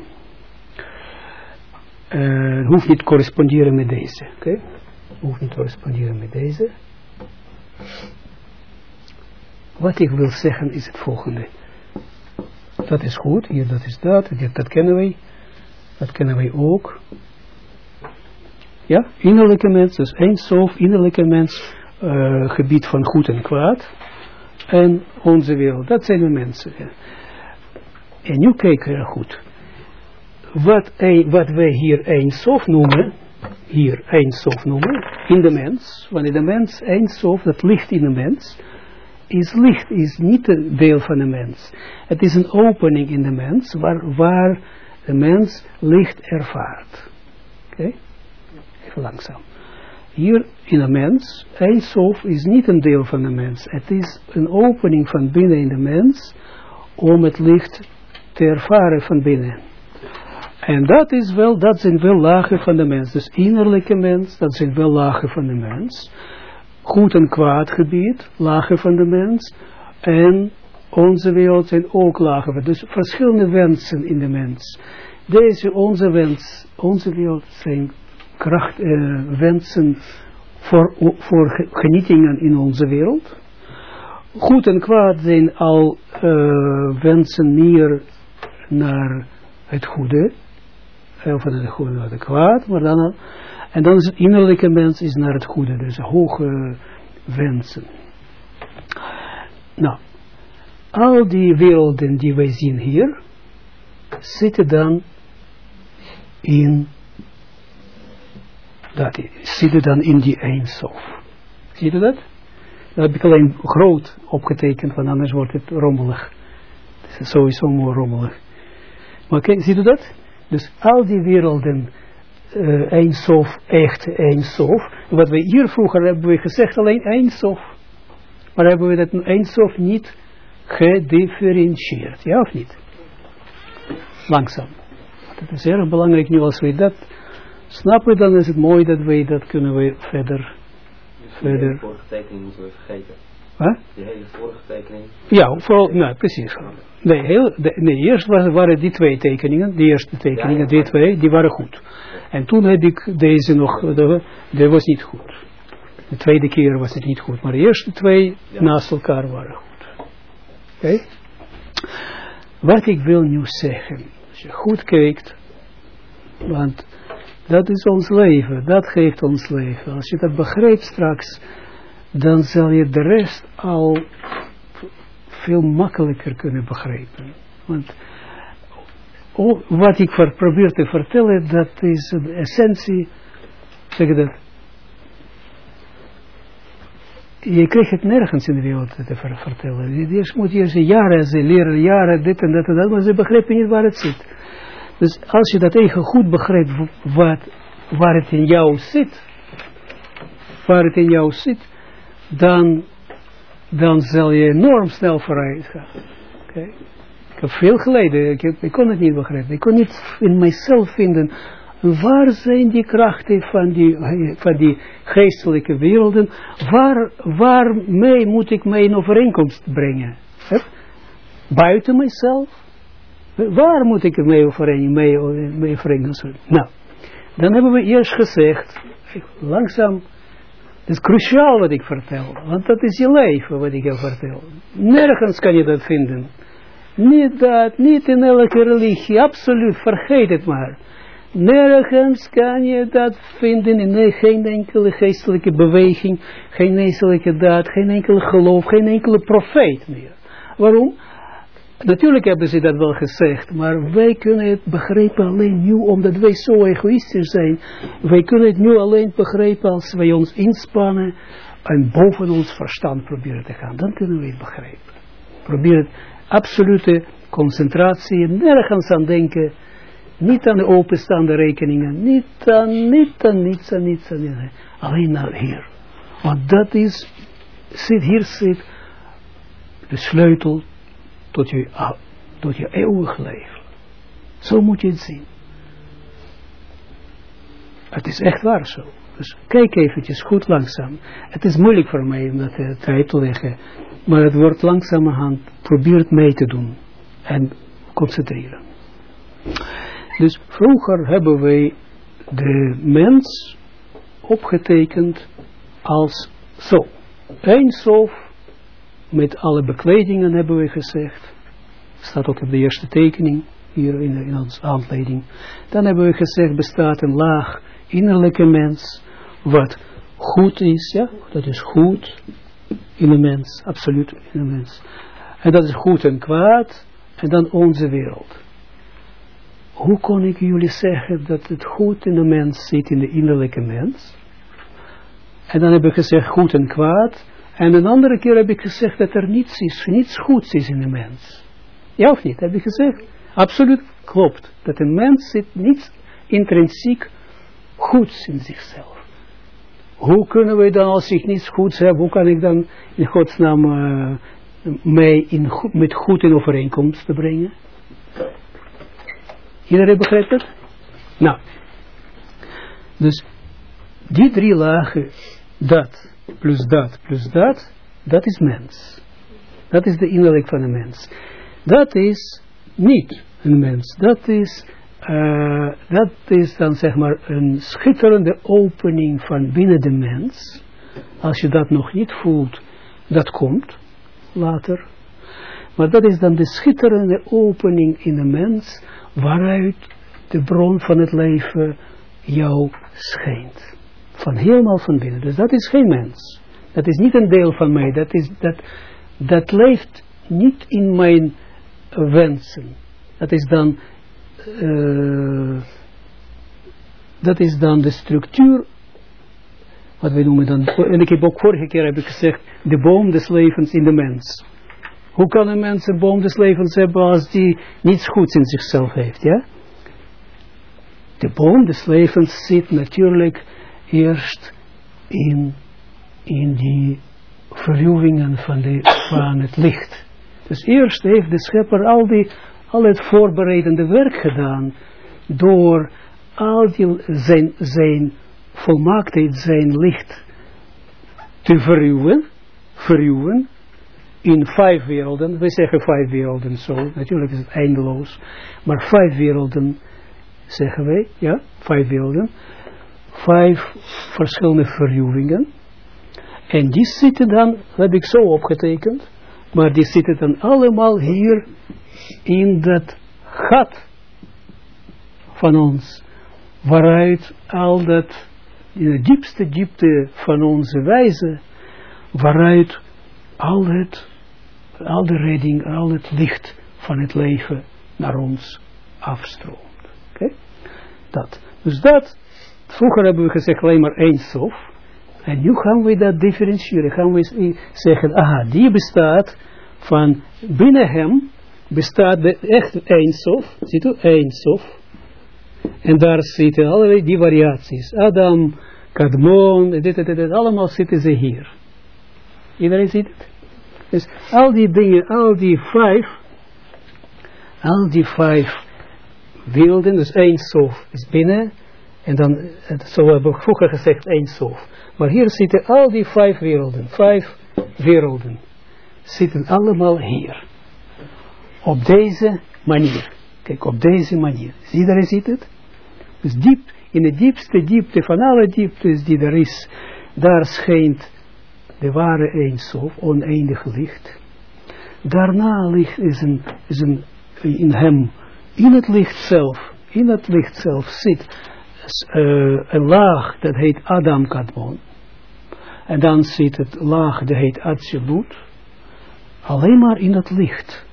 uh, hoeft niet corresponderen met deze. Oké? Okay? Hoeft niet corresponderen met deze. Wat ik wil zeggen is het volgende. Dat is goed, hier dat is dat, dat, kennen wij. Dat kennen wij ook. Ja, innerlijke mens, dus eindsof, innerlijke mens, uh, gebied van goed en kwaad. En onze wereld, dat zijn de mensen. En nu kijken we goed wat, wat wij hier Eindsof noemen, hier Eindsof noemen, in de mens, wanneer de mens Eindsof, dat licht in de mens, is licht, is niet een deel van de mens. Het is een opening in de mens, waar, waar de mens licht ervaart. Oké? Even langzaam. Hier in de mens, Eindsof is niet een deel van de mens. Het is een opening van binnen in de mens, om het licht te ervaren van binnen. En dat is wel, dat zijn wel lagen van de mens. Dus innerlijke mens, dat zijn wel lagen van de mens. Goed en kwaad gebied, lagen van de mens. En onze wereld zijn ook lagen. Dus verschillende wensen in de mens. Deze, onze wens, onze wereld zijn kracht, uh, wensen voor, voor genietingen in onze wereld. Goed en kwaad zijn al uh, wensen meer naar het goede van het goede naar het kwaad, maar dan, en dan is het innerlijke mens is naar het goede, dus hoge wensen. Nou, al die werelden die wij zien hier, zitten dan in, dat zitten dan in die eindsof. Zie je dat? Dat heb ik alleen groot opgetekend, want anders wordt het rommelig. Het is sowieso mooi rommelig. Maar kijk, ziet u dat? Dus al die werelden, uh, Eindsof, echt Eindsof. Wat we hier vroeger hebben we gezegd, alleen Eindsof. maar hebben we dat eens of niet gedifferentieerd, ja of niet? Langzaam. Het is erg belangrijk nu als we dat snappen, dan is het mooi dat wij dat kunnen we verder, verder.
De vorige tekening moeten we vergeten.
Huh?
Die hele vorige tekening.
Ja, vooral, nou, precies. Nee, heel, de, nee eerst waren, waren die twee tekeningen, die eerste tekeningen,
Ja, ja.
die twee, die waren goed. En toen heb ik deze nog, de, dat was niet goed. De tweede keer was het niet goed, maar de eerste twee
Ja.
naast elkaar waren goed. Oké? Wat ik wil nu zeggen, als je goed kijkt, want dat is ons leven, dat geeft ons leven. Als je dat begrijpt straks, dan zal je de rest al veel makkelijker kunnen begrijpen. Want wat ik probeer te vertellen, dat is de essentie, zeg je dat, je krijgt het nergens in de wereld te ver- vertellen. Eerst moet je ze jaren, ze leren jaren, dit en dat en dat, maar ze begrijpen niet waar het zit. Dus als je dat eigen goed begrijpt, wat, waar het in jou zit, waar het in jou zit, dan, dan zal je enorm snel vooruit gaan. Oké? Veel geleden, ik, ik kon het niet begrijpen. Ik kon niet in mijzelf vinden, waar zijn die krachten van die, van die geestelijke werelden, waar, waarmee moet ik mij in overeenkomst brengen? Hè? Buiten mijzelf? Waar moet ik mee overeen, mee, mee Nou, dan hebben we eerst gezegd, langzaam het is cruciaal wat ik vertel, want dat is je leven wat ik je vertel. Nergens kan je dat vinden. Niet dat, niet in elke religie, absoluut, vergeet het maar. Nergens kan je dat vinden in geen enkele geestelijke beweging, geen enkele daad, geen enkele geloof, geen enkele profeet meer. Waarom? Natuurlijk hebben ze dat wel gezegd, maar wij kunnen het begrijpen alleen nu, omdat wij zo egoïstisch zijn. Wij kunnen het nu alleen begrijpen als wij ons inspannen en boven ons verstand proberen te gaan. Dan kunnen we het begrijpen. Probeer het absolute concentratie, nergens aan denken, niet aan de openstaande rekeningen, niet aan, niet aan niets, aan niets, aan niets. Alleen naar hier. Want dat is, zit, hier zit de sleutel tot je, tot je eeuwig leven. Zo moet je het zien. Het is echt waar zo. Dus kijk eventjes goed langzaam. Het is moeilijk voor mij om dat uh, uit te leggen. Maar het wordt langzamerhand. Probeer het mee te doen. En concentreren. Dus vroeger hebben wij de mens opgetekend als zo. Eén sof met alle bekledingen hebben we gezegd. Staat ook op de eerste tekening hier in, in onze aanleiding. Dan hebben we gezegd bestaat een laag innerlijke mens wat goed is, ja, dat is goed in de mens, absoluut in de mens. En dat is goed en kwaad en dan onze wereld. Hoe kon ik jullie zeggen dat het goed in de mens zit in de innerlijke mens? En dan heb ik gezegd goed en kwaad. En een andere keer heb ik gezegd dat er niets is, niets goeds is in de mens. Ja of niet? Heb ik gezegd? Absoluut klopt. Dat een mens zit niets intrinsiek goeds in zichzelf. Hoe kunnen we dan, als ik niets goeds heb, hoe kan ik dan in godsnaam uh, mij in, met goed in overeenkomst te brengen? Iedereen begrijpt het? Nou, dus die drie lagen, dat, plus dat, plus dat, dat is mens. Dat is de innerlijk van een mens. Dat is niet een mens. Dat is, uh, dat is dan zeg maar een schitterende opening van binnen de mens. Als je dat nog niet voelt, dat komt later. Maar dat is dan de schitterende opening in de mens, waaruit de bron van het leven jou schijnt. Van helemaal van binnen. Dus dat is geen mens. Dat is niet een deel van mij. Dat, is, dat, dat leeft niet in mijn wensen. Dat is dan, uh, dat is dan de structuur, wat we noemen dan, en ik heb ook vorige keer heb ik gezegd, de boom des levens in de mens. Hoe kan een mens een boom des levens hebben als die niets goeds in zichzelf heeft, ja? De boom des levens zit natuurlijk eerst in, in die verruwingen van, van het licht. Dus eerst heeft de schepper al, die, al het voorbereidende werk gedaan, door al die zijn, zijn volmaaktheid, zijn licht te verruwen, verruwen, in vijf werelden, we zeggen vijf werelden zo, natuurlijk is het eindeloos, maar vijf werelden zeggen wij, ja, vijf werelden, vijf verschillende verruwingen, en die zitten dan, heb ik zo opgetekend, maar die zitten dan allemaal hier in dat gat van ons, waaruit al dat, in de diepste diepte van onze wijze, waaruit al het, al de redding, al het licht van het leven naar ons afstroomt. Oké? Dat. Dus dat, vroeger hebben we gezegd alleen maar één stof, en nu gaan we dat differentiëren. Gaan we zeggen, aha, die bestaat van binnen hem, bestaat de echt eindsof. Ziet u, eindsof. En daar zitten allerlei die variaties. Adam, Kadmon, dit, dit, dit, allemaal zitten ze hier. Iedereen ziet het? Dus al die dingen, al die vijf, al die vijf wilden, dus één is binnen, en dan, zo hebben we vroeger gezegd, één. Maar hier zitten al die vijf werelden, vijf werelden, zitten allemaal hier. Op deze manier. Kijk, op deze manier. Iedereen ziet het? Dus diep, in de diepste diepte van alle dieptes die er is, daar schijnt de ware eindsof, oneindig licht. Daarna ligt is een, is een, in hem, in het licht zelf, in het licht zelf zit uh, een laag, dat heet Adam Kadmon. En dan zit het laag, dat heet Absoluut. Alleen maar in het licht.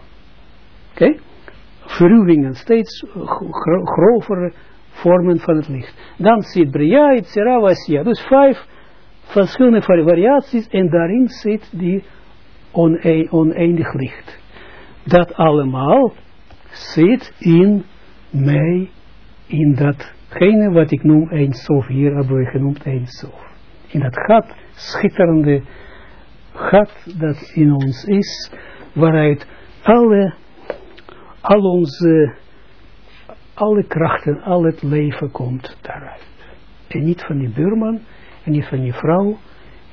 Oké? Okay? Verruwingen, steeds gro grovere vormen van het licht. Dan zit Bria, Itzera, Vasya. Dus vijf verschillende variaties en daarin zit die oneindig licht. Dat allemaal zit in mij, in datgene wat ik noem Eindsof. Hier hebben we genoemd Eindsof. In dat gat, schitterende gat dat in ons is, waaruit alle, al onze, alle krachten, al het leven komt daaruit. En niet van die buurman, en niet van je vrouw,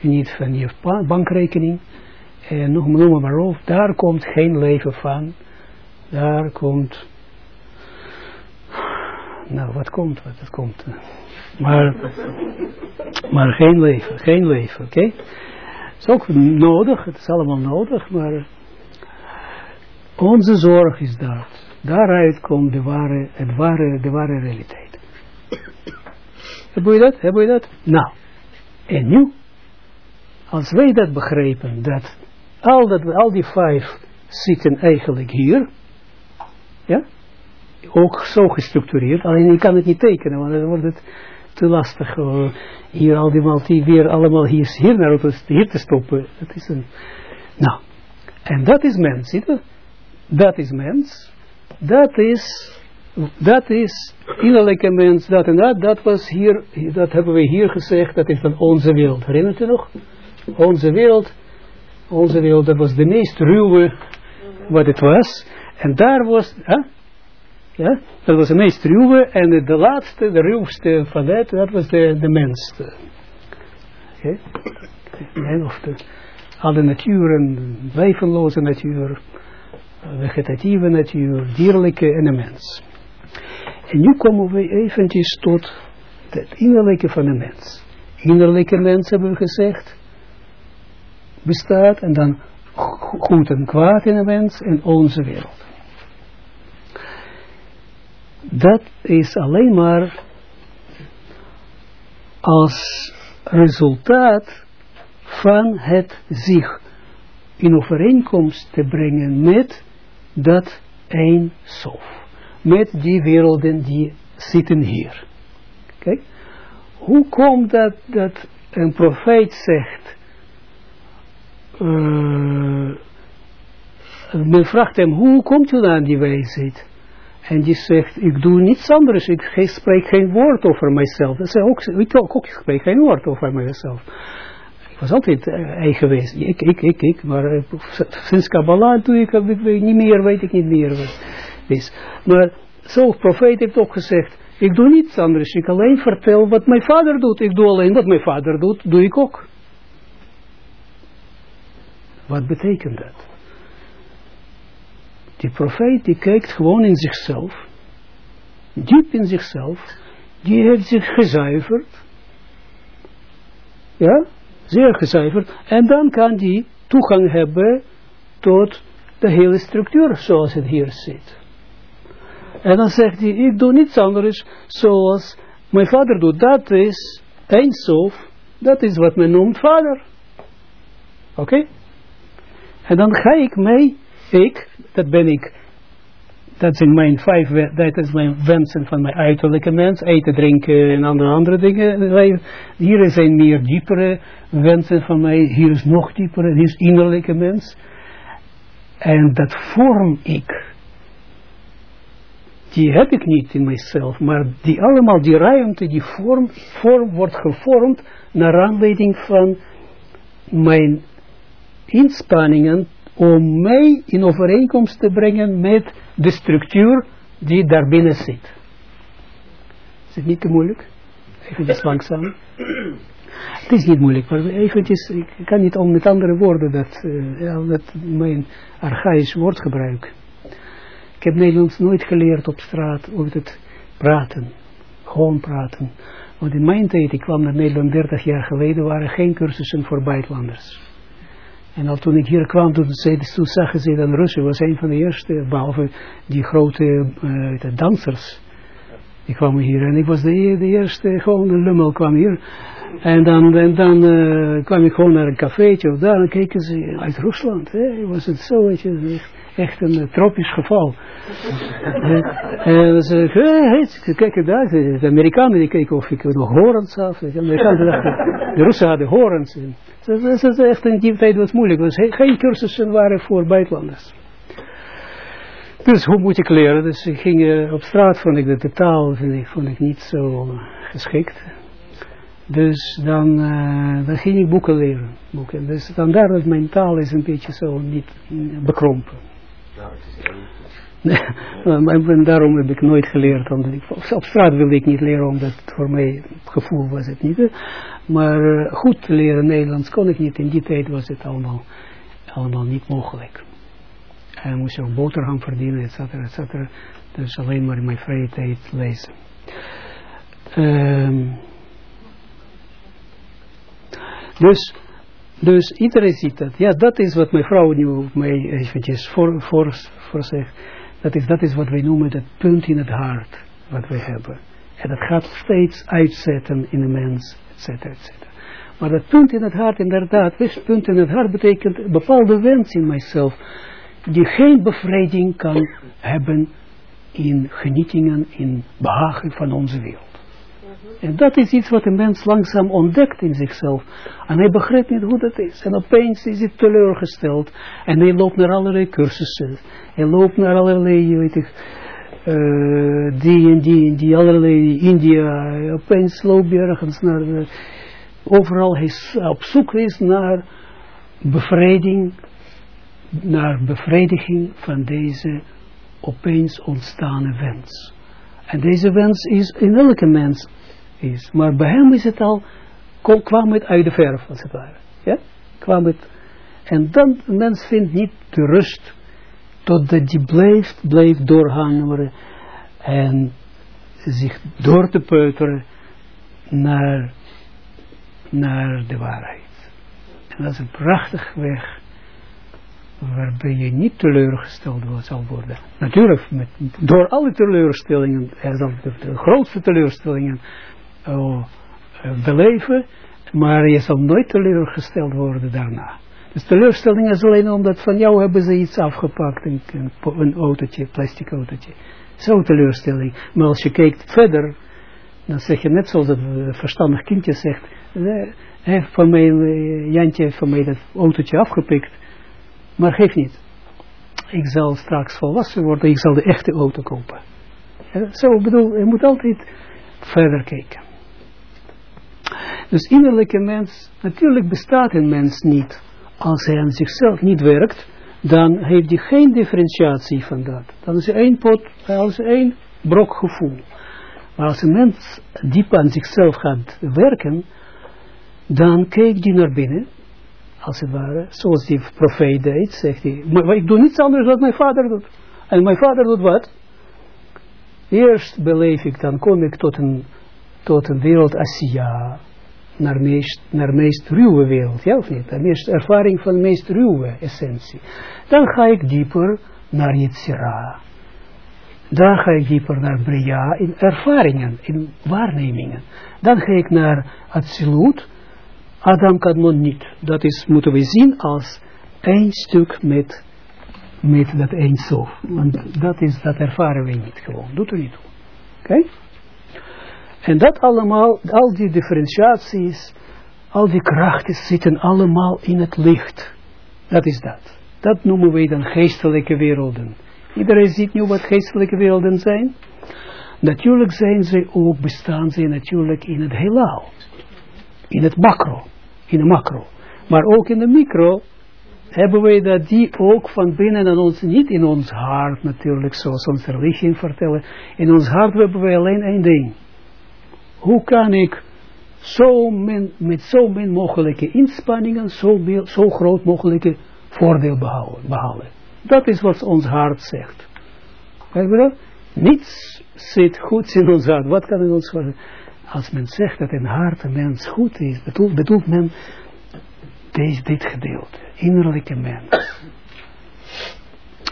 en niet van je bankrekening, en noem maar op, daar komt geen leven van, daar komt, nou wat komt, wat het komt, maar, maar geen leven, geen leven, oké? Het is ook nodig, het is allemaal nodig, maar onze zorg is dat. Daaruit komt de ware, het ware, de ware realiteit. Hebben we dat? Hebben we dat? Nou, en nu, als wij dat begrijpen, dat al, dat, al die vijf zitten eigenlijk hier, ja, ook zo gestructureerd, alleen ik kan het niet tekenen, want dan wordt het te lastig, uh, hier al die weer allemaal hier, hier naar hier te stoppen, dat is een, nou, en dat is mens, ziet u, dat is mens, dat is dat is innerlijke mens, dat en dat, dat was hier, dat hebben we hier gezegd, dat is dan onze wereld. Herinnert u nog? Onze wereld, onze wereld, dat was de meest ruwe wat het was. En daar was, hè? Ja, dat was de meest ruwe en de, laatste, de ruwste van dat, dat was de, de mens. En of de, alle naturen, levenloze natuur, vegetatieve natuur, dierlijke en de mens. En nu komen we eventjes tot het innerlijke van de mens. Innerlijke mens hebben we gezegd, bestaat en dan goed en kwaad in de mens en onze wereld. Dat is alleen maar als resultaat van het zich in overeenkomst te brengen met dat een sof met die werelden die zitten hier. Kijk, hoe komt dat dat een profeet zegt, uh, men vraagt hem, hoe komt u aan die wijsheid? En die zegt, ik doe niets anders, ik spreek geen woord over mijzelf. Dat ook, ik ook, ook spreek geen woord over mijzelf. was altijd eigen geweest. Ik, ik, ik, ik. Maar uh, sinds Kabbalah doe ik, ik, ik niet meer, weet ik niet meer wat. Maar zo, profeet heeft ook gezegd, ik doe niets anders. Ik alleen vertel wat mijn vader doet. Ik doe alleen wat mijn vader doet, doe ik ook. Wat betekent dat? Die profeet die kijkt gewoon in zichzelf, diep in zichzelf, die heeft zich gezuiverd, ja, zeer gezuiverd, en dan kan die toegang hebben tot de hele structuur zoals het hier zit. En dan zegt hij, ik doe niets anders zoals mijn vader doet. Dat is eindsof, dat is wat men noemt vader. Oké? En dan ga ik mee, ik, dat ben ik, dat zijn mijn vijf, dat is mijn wensen van mijn uiterlijke mens, eten, drinken en andere, andere dingen. Hier zijn meer diepere wensen van mij, hier is nog diepere, hier is innerlijke mens. En dat vorm ik die heb ik niet in mijzelf, maar die allemaal, die ruimte, die vorm, vorm wordt gevormd naar aanleiding van mijn inspanningen om mij in overeenkomst te brengen met de structuur die daar binnen zit. Is het niet te moeilijk? Even langzaam. Het is niet moeilijk, maar eventjes, ik kan niet om met andere woorden dat, uh, dat mijn archaïsch woordgebruik. Ik heb Nederlands nooit geleerd op straat, over het praten. Gewoon praten. Want in mijn tijd, ik kwam naar Nederland 30 jaar geleden, waren geen cursussen voor buitenlanders. En al toen ik hier kwam, toen, zei, toen zagen ze dat Russen was een van de eerste, behalve die grote uh, dansers. Die kwamen hier en ik was de, de eerste, gewoon de lummel kwam hier. En dan, en dan uh, kwam ik gewoon naar een cafeetje of daar en keken ze uit Rusland. Hè? Was het zo, echt een uh, tropisch geval. en ze hey, kijk daar, de Amerikanen die keken of ik nog horens had. De Amerikanen dachten, de Russen hadden horens. Dat is echt in die tijd was moeilijk, was geen cursussen waren voor buitenlanders. Dus hoe moet ik leren? Dus ik ging uh, op straat, vond ik de, de taal vond ik, vond ik niet zo geschikt. Dus dan, uh, dan ging ik boeken leren. Boeken. Dus vandaar dat mijn taal is een beetje zo niet bekrompen. Het is daarom heb ik nooit geleerd. Omdat ik, op straat wilde ik niet leren, omdat het voor mij het gevoel was het niet. Maar uh, goed leren Nederlands kon ik niet. In die tijd was het allemaal, allemaal niet mogelijk. En moest je ook boterham verdienen, et cetera, et cetera. Dus alleen maar in mijn vrije tijd lezen. Um, dus, dus iedereen ziet dat. Ja, dat is wat mijn vrouw nu mij eventjes voor, voor, voor zegt. Dat is, dat is wat wij noemen het punt in het hart, wat wij hebben. En dat gaat steeds uitzetten in de mens, et cetera, et cetera. Maar dat punt in het hart, inderdaad, dit punt in het hart betekent een bepaalde wens in mijzelf, die geen bevrijding kan hebben in genietingen, in behagen van onze wereld. En dat is iets wat een mens langzaam ontdekt in zichzelf. En hij begrijpt niet hoe dat is. En opeens is hij teleurgesteld. En hij loopt naar allerlei cursussen. Hij loopt naar allerlei, weet ik, uh, die en die en die, allerlei India. Opeens loopt hij ergens naar, de, overal hij op zoek is naar bevrijding, naar bevrediging van deze opeens ontstane wens. En deze wens is in elke mens is. Maar bij hem is het al, kwam het uit de verf, als het ware. Ja? Kwam het, en dan, een mens vindt niet de rust, totdat die blijft, blijft doorhangeren en zich door te peuteren naar, naar de waarheid. En dat is een prachtig weg waarbij je niet teleurgesteld zal worden. Natuurlijk, met, door alle teleurstellingen, de grootste teleurstellingen uh, beleven, maar je zal nooit teleurgesteld worden daarna. Dus teleurstelling is alleen omdat van jou hebben ze iets afgepakt, een, een, een autootje, plastic autootje. Zo'n teleurstelling. Maar als je kijkt verder, dan zeg je net zoals een verstandig kindje zegt, heeft van mij, Jantje heeft van mij dat autootje afgepikt, maar geef niet. Ik zal straks volwassen worden, ik zal de echte auto kopen. Zo bedoel, je moet altijd verder kijken. Dus innerlijke mens, natuurlijk bestaat een mens niet als hij aan zichzelf niet werkt, dan heeft hij geen differentiatie van dat. Dan is hij één pot, als één brok gevoel. Maar als een mens diep aan zichzelf gaat werken, dan kijkt hij naar binnen, als het ware, zoals die profeet deed, zegt hij, maar ik doe niets anders dan mijn vader doet. En mijn vader doet wat? Eerst beleef ik, dan kom ik tot een, tot een wereld Asia, naar meest, naar meest ruwe wereld, ja of niet? De meest ervaring van de meest ruwe essentie. Dan ga ik dieper naar Yitzhira. Dan ga ik dieper naar Bria in ervaringen, in waarnemingen. Dan ga ik naar Atsilut, Adam Kadmon niet. Dat is, moeten we zien als één stuk met, met dat eindsof. Want dat is, dat ervaren we niet gewoon. Doet er niet toe. Oké? En dat allemaal, al die differentiaties, al die krachten zitten allemaal in het licht. Dat is dat. Dat noemen wij dan geestelijke werelden. Iedereen ziet nu wat geestelijke werelden zijn. Natuurlijk zijn ze ook, bestaan ze natuurlijk in het heelal. In het macro. In de macro. Maar ook in de micro hebben wij dat die ook van binnen aan ons, niet in ons hart natuurlijk, zoals onze religie vertellen. In ons hart hebben wij alleen één ding hoe kan ik zo min, met zo min mogelijke inspanningen zo, zo groot mogelijke voordeel behalen. Dat is wat ons hart zegt. dat? Niets zit goed in ons hart. Wat kan in ons hart? Als men zegt dat een hart een mens goed is, bedoelt, bedoelt men deze, dit gedeelte, innerlijke mens.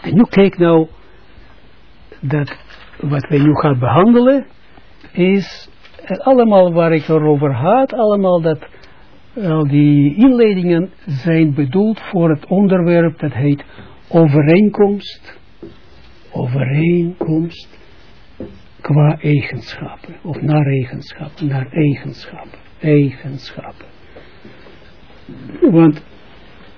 En nu kijk nou, dat wat wij nu gaan behandelen, is allemaal waar ik erover had, allemaal dat, al die inleidingen zijn bedoeld voor het onderwerp dat heet overeenkomst, overeenkomst qua eigenschappen, of naar eigenschappen, naar eigenschappen, eigenschappen. Want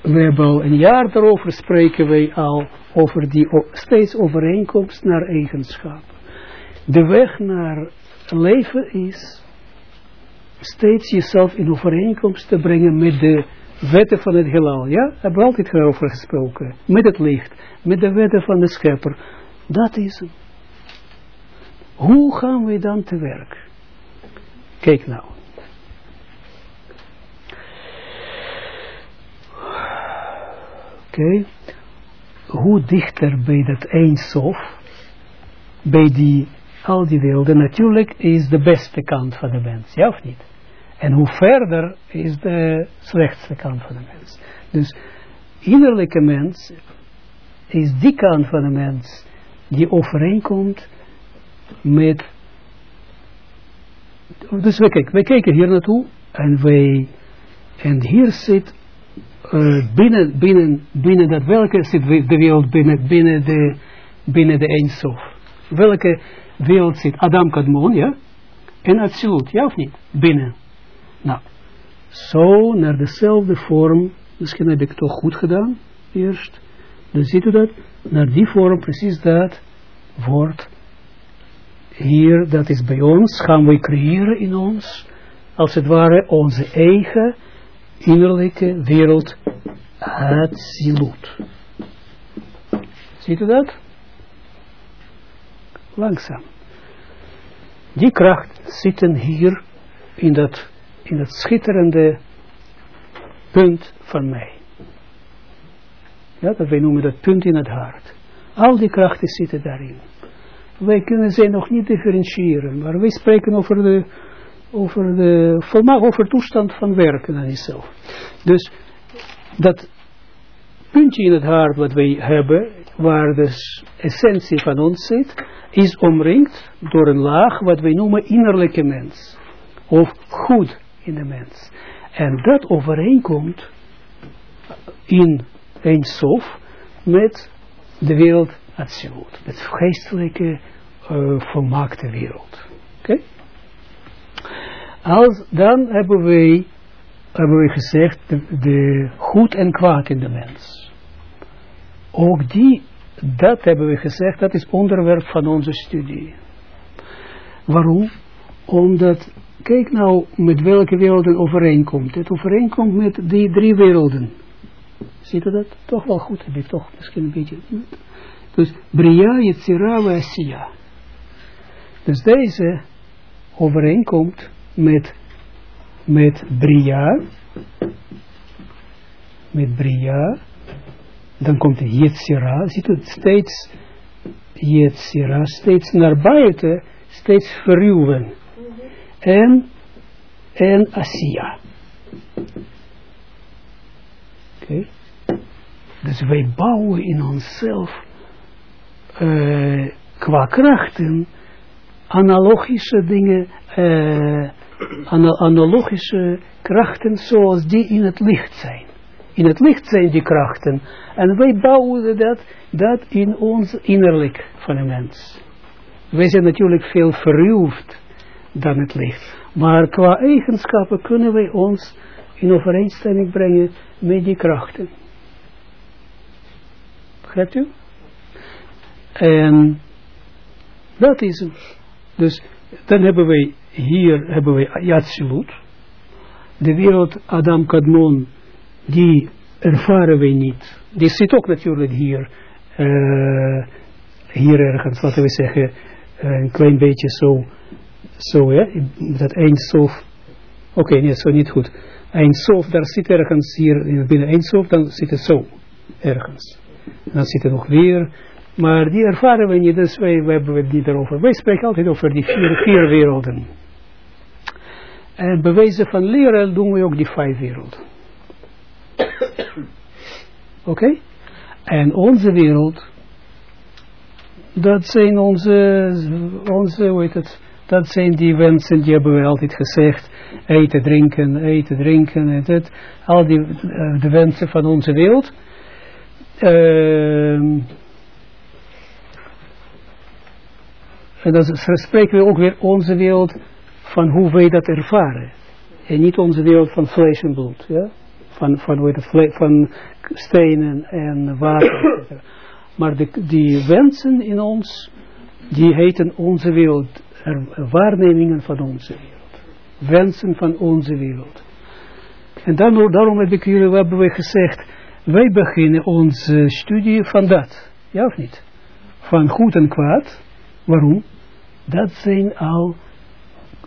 we hebben al een jaar daarover spreken wij al over die steeds overeenkomst naar eigenschappen. De weg naar leven is steeds jezelf in overeenkomst te brengen met de wetten van het heelal. Ja, hebben we altijd over gesproken. Met het licht, met de wetten van de schepper. Dat is. Hoe gaan we dan te werk? Kijk nou. Oké. Hoe dichter bij dat eindsof, bij die al die werelden, natuurlijk is de beste kant van de mens, ja of niet? En hoe verder is de slechtste kant van de mens. Dus innerlijke mens is die kant van de mens die overeenkomt met... Dus we kijken, we kijken hier naartoe en wij... En hier zit uh, binnen, binnen, binnen dat welke zit de wereld binnen, binnen de, binnen de Eindsof. Welke wereld zit Adam Kadmon, ja, en Atsilut, ja of niet, binnen. Nou, zo naar dezelfde vorm, misschien heb ik het toch goed gedaan, eerst, dan ziet u dat, naar die vorm, precies dat, wordt hier, dat is bij ons, gaan we creëren in ons, als het ware onze eigen innerlijke wereld, Atsilut. Ziet u dat? Langzaam. Die kracht zitten hier in dat, in dat schitterende punt van mij. Ja, dat wij noemen dat punt in het hart. Al die krachten zitten daarin. Wij kunnen ze nog niet differentiëren, maar wij spreken over de, over de over toestand van werken aan jezelf. Dus dat puntje in het hart wat wij hebben, waar de essentie van ons zit, is omringd door een laag wat wij noemen innerlijke mens. Of goed in de mens. En dat overeenkomt in een sof met de wereld Atsilut. Het geestelijke uh, volmaakte wereld. Oké? Als Dan hebben wij, hebben we gezegd de, goed en kwaad in de mens. Ook die dat hebben we gezegd, dat is onderwerp van onze studie. Waarom? Omdat kijk nou met welke werelden overeenkomt. Het overeenkomt met die drie werelden. Ziet u dat? Toch wel goed, heb ik toch misschien een beetje... Dus Bria, Yetzira, Asiya. Dus deze overeenkomt met, met Bria, met Bria, dan komt Yetzira, ziet u steeds Yetzira, steeds naar buiten, steeds verruwen. En, en Asiya. Oké. Dus wij bouwen in onszelf uh, qua krachten analogische dingen, uh, analogische krachten zoals die in het licht zijn. In het licht zijn die krachten. En wij bouwen dat, dat in ons innerlijk van een mens. Wij zijn natuurlijk veel verruwd dan het licht. Maar qua eigenschappen kunnen wij ons in overeenstemming brengen met die krachten. Begrijpt u? En dat is het. Dus dan hebben wij hier hebben wij Yatsilut. De wereld Adam Kadmon, die ervaren wij niet. Die zit ook natuurlijk hier, uh, hier ergens, laten we zeggen, een klein beetje zo, zo ja, dat Eindsof, oké, nee, zo niet goed. Eindsof, daar zit ergens hier binnen Eindsof, dan zit het zo, ergens. En dan zit er nog weer maar die ervaren we niet, dus wij, hebben het niet erover. Wij spreken altijd over die vier werelden. En bewijzen van leren doen we ook die vijf werelden. Oké? Okay? En onze wereld, dat zijn onze, onze, hoe heet het, dat zijn die wensen, die hebben we altijd gezegd, eten, drinken, eten, drinken, en het, al die, uh, de wensen van onze wereld. Uh, En dan spreken we ook weer onze wereld van hoe wij dat ervaren. En niet onze wereld van vlees en bloed. Ja? Van, van, het, van stenen en water. maar de, die wensen in ons, die heten onze wereld. Er, waarnemingen van onze wereld. Wensen van onze wereld. En dan, daarom heb ik jullie, hebben we gezegd, wij beginnen onze studie van dat. Ja of niet? Van goed en kwaad. Waarom? Dat zijn al,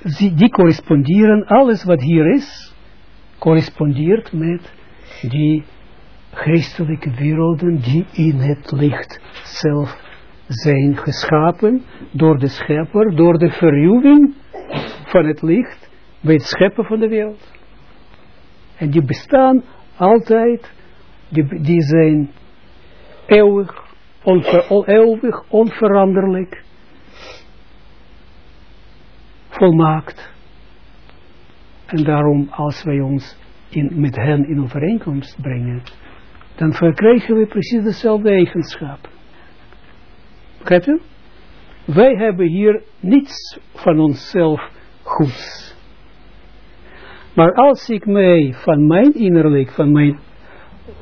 die corresponderen, alles wat hier is, correspondeert met die geestelijke werelden die in het licht zelf zijn geschapen door de schepper, door de verruwing van het licht bij het scheppen van de wereld. En die bestaan altijd, die, die zijn eeuwig, onver, eeuwig, onveranderlijk volmaakt. En daarom, als wij ons in, met hen in overeenkomst brengen, dan verkrijgen we precies dezelfde eigenschap. Begrijpt u? Wij hebben hier niets van onszelf goeds. Maar als ik mij van mijn innerlijk, van mijn,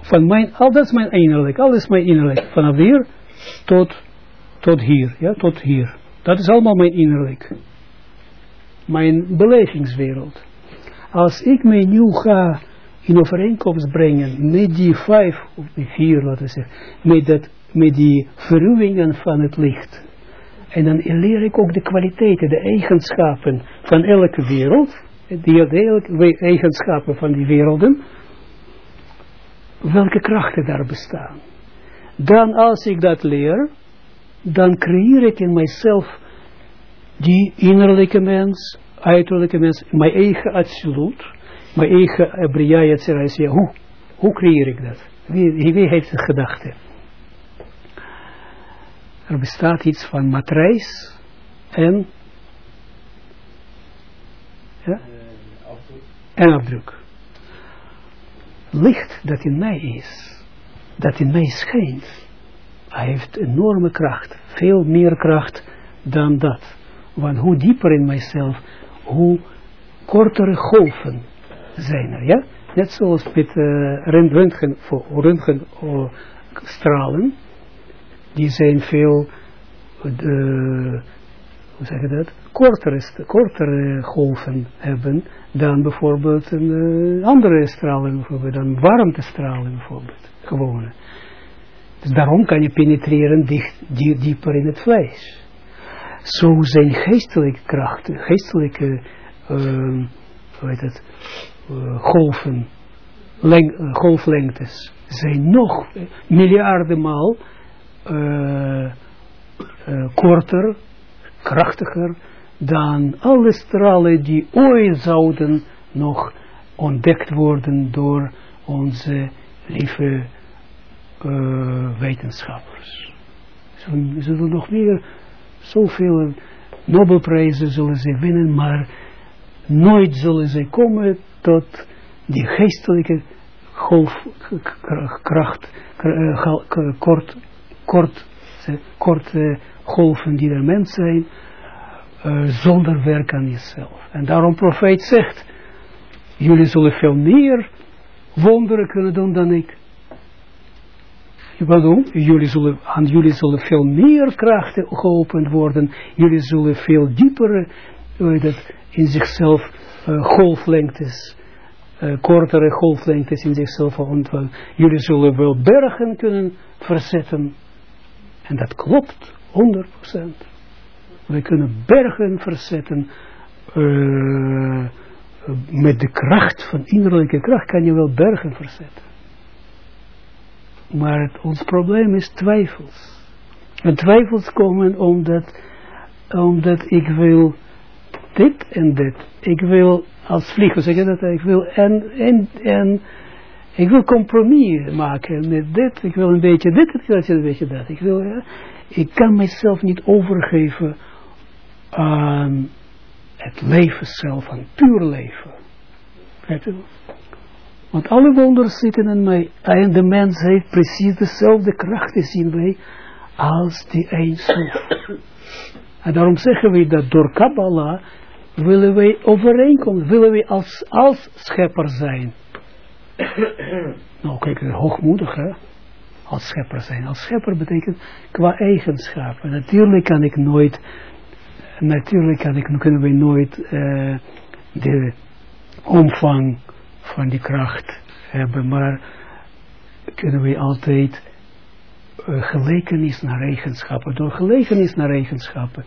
van mijn, al dat is mijn innerlijk, alles mijn innerlijk, vanaf hier tot, tot hier, ja, tot hier. Dat is allemaal mijn innerlijk mijn belevingswereld. Als ik mij nu ga in overeenkomst brengen met die vijf, of die vier, laten we zeggen, met, dat, met die verruwingen van het licht. En dan leer ik ook de kwaliteiten, de eigenschappen van elke wereld, de eigenschappen van die werelden, welke krachten daar bestaan. Dan als ik dat leer, dan creëer ik in mijzelf die innerlijke mens, uiterlijke mens, mijn eigen absoluut, mijn eigen Bria Yetzirah, hoe, hoe creëer ik dat? Wie, wie heeft de gedachte? Er bestaat iets van matrijs en ja? en afdruk. Licht dat in mij is, dat in mij schijnt, hij heeft enorme kracht, veel meer kracht dan dat. Want hoe dieper in mijzelf, hoe kortere golven zijn er, ja? Net zoals met uh, röntgen, röntgen stralen, die zijn veel, uh, hoe zeg je dat, kortere, kortere golven hebben dan bijvoorbeeld een, eh, andere stralen, bijvoorbeeld dan warmtestralen bijvoorbeeld, gewone. Dus daarom kan je penetreren dicht, die, dieper in het vlees. Zo zijn geestelijke krachten, geestelijke ehm, hoe heet eh, golven, eh, golflengtes, zijn nog miljarden maal eh, korter, krachtiger dan alle stralen die ooit zouden nog ontdekt worden door onze lieve wetenschappers. Ze zullen nog meer zoveel Nobelprijzen zullen ze winnen, maar nooit zullen ze komen tot die geestelijke golfkracht, kort, kort, eh, korte golven die er mens zijn, uh, zonder werk aan jezelf. En daarom profeet zegt, jullie zullen veel meer wonderen kunnen doen dan ik. Waarom? Jullie zullen, aan jullie zullen veel meer krachten geopend worden. Jullie zullen veel dieper uh, dat in zichzelf uh, golflengtes, uh, kortere golflengtes in zichzelf ontvangen. Jullie zullen wel bergen kunnen verzetten. En dat klopt, 100%. We kunnen bergen verzetten. met de kracht van innerlijke kracht kan je wel bergen verzetten. Maar ons probleem is twijfels. En twijfels komen omdat, omdat ik wil dit en dit. Ik wil als vlieger zeg je dat, ik wil en, en, en, ik wil compromis maken met dit, ik wil een beetje dit, wil een beetje dat. Ik wil, ja, ik kan mezelf niet overgeven aan het leven zelf, aan puur leven. Weet want alle wonderen zitten in mij. En de mens heeft precies dezelfde krachten zien wij als die eindsoef. En daarom zeggen we dat door Kabbalah willen wij overeenkomen, willen wij als, als schepper zijn. nou kijk, hoogmoedig hè. Als schepper zijn. Als schepper betekent qua eigenschappen. Natuurlijk kan ik nooit, natuurlijk kan ik, kunnen we nooit uh, de omvang van die kracht hebben, maar kunnen we altijd uh, naar eigenschappen. Door gelijkenis naar eigenschappen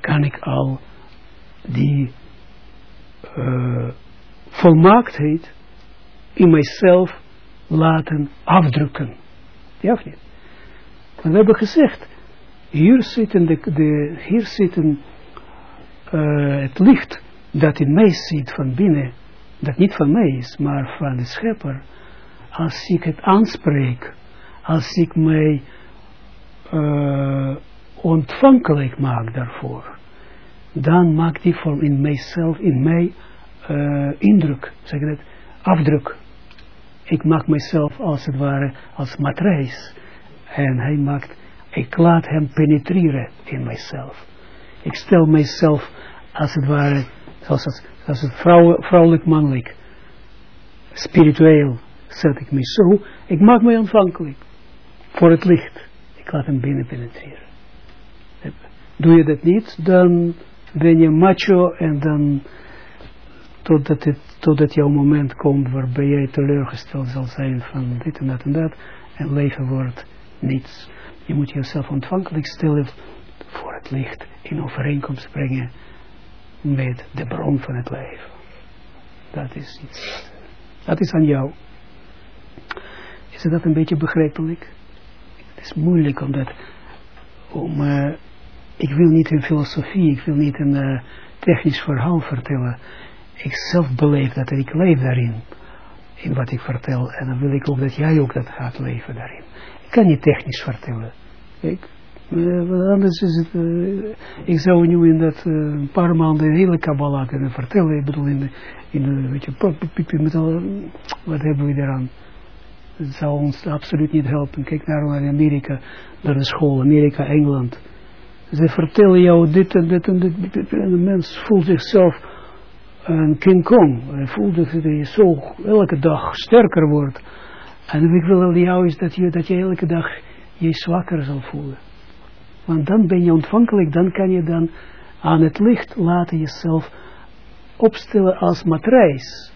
kan ik al die uh, volmaaktheid in mijzelf laten afdrukken. Ja? Want we hebben gezegd, hier zitten, de, de, hier zitten uh, het licht dat in mij zit van binnen dat niet van mij is, maar van de schepper, als ik het aanspreek, als ik mij uh, ontvankelijk maak daarvoor, dan maakt die vorm in mijzelf, in mij, uh, indruk, zeg ik dat, afdruk. Ik maak mijzelf als het ware als matrijs. En hij maakt, ik laat hem penetreren in mijzelf. Ik stel mijzelf als het ware, zoals het, als het vrouw, vrouwelijk mannelijk, spiritueel zet ik me zo, ik maak mij ontvankelijk voor het licht. Ik laat hem binnen penetreren. Doe je dat niet, dan ben je macho en dan totdat, het, totdat jouw moment komt waarbij jij teleurgesteld zal zijn van dit en dat en dat en leven wordt niets. Je moet jezelf ontvankelijk stellen voor het licht in overeenkomst brengen met de bron van het leven. Dat is iets. Dat is aan jou. Is dat een beetje begrijpelijk? Het is moeilijk om dat, om, uh, ik wil niet een filosofie, ik wil niet een uh, technisch verhaal vertellen. Ik zelf beleef dat en ik leef daarin, in wat ik vertel. En dan wil ik ook dat jij ook dat gaat leven daarin. Ik kan niet technisch vertellen. Ik, uh, anders is het, uh, ik zou nu in dat uh, een paar maanden een hele Kabbalah kunnen vertellen. Ik bedoel, in in weet je, wat hebben we eraan? Het zou ons absoluut niet helpen. Kijk naar, naar Amerika, naar de school, Amerika, Engeland. Ze vertellen jou dit en dit en dit. En de mens voelt zichzelf een King Kong. Hij voelt dat hij zo elke dag sterker wordt. En wat ik wil jou is dat je, dat je elke dag je zwakker zal voelen. Want dan ben je ontvankelijk, dan kan je dan aan het licht laten jezelf opstellen als matrijs.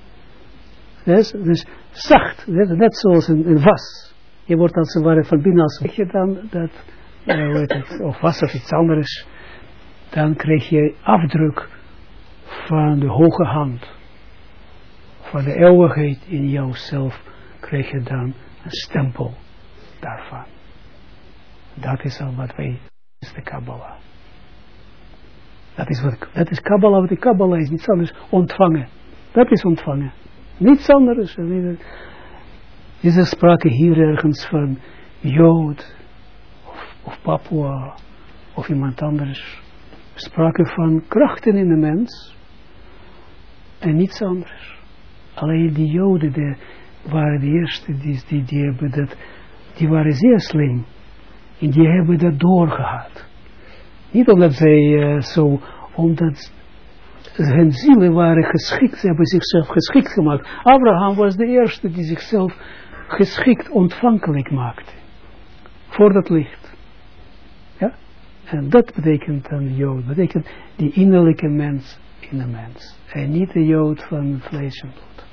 Dus, dus zacht, net zoals een, een was. Je wordt als het ware van binnen als je dan dat, of was of iets anders, dan krijg je afdruk van de hoge hand. Van de eeuwigheid in jouzelf krijg je dan een stempel daarvan. Dat is al wat wij, de Kabbalah. Dat is wat, dat is Kabbalah, wat de Kabbalah is, niets anders, ontvangen. Dat is ontvangen. Niets anders. Is er sprake hier ergens van Jood, of, Papua, of iemand anders. Sprake van krachten in de mens, en niets anders. Alleen die Joden, de, waren de eerste die, die, die hebben dat, die waren zeer slim. En die hebben dat doorgehad. Niet omdat zij uh, zo, omdat hun zielen waren geschikt, ze hebben zichzelf geschikt gemaakt. Abraham was de eerste die zichzelf geschikt ontvankelijk maakte. Voor dat licht. Ja? En dat betekent dan Jood, betekent die innerlijke mens in de mens. En niet de Jood van vlees en bloed.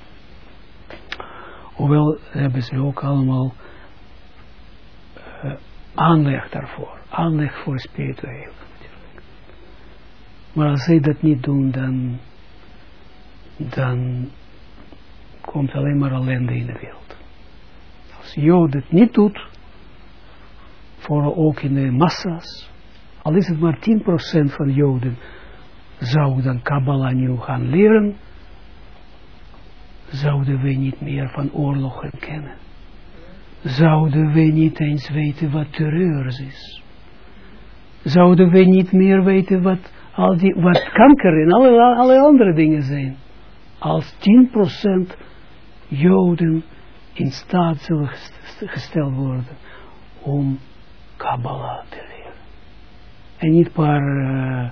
Hoewel hebben ze ook allemaal uh, aanleg daarvoor. Aanleg voor spiritueel. Maar als zij dat niet doen, dan, dan komt alleen maar ellende in de wereld. Als Jood het niet doet, voor ook in de massa's, al is het maar 10% van Joden, zou dan Kabbalah nu gaan leren, zouden we niet meer van oorlogen kennen. Zouden we niet eens weten wat terreur is. Zouden we niet meer weten wat, al die, wat kanker en alle, alle andere dingen zijn. Als 10% Joden in staat zullen gesteld worden om Kabbalah te leren. En niet een paar uh,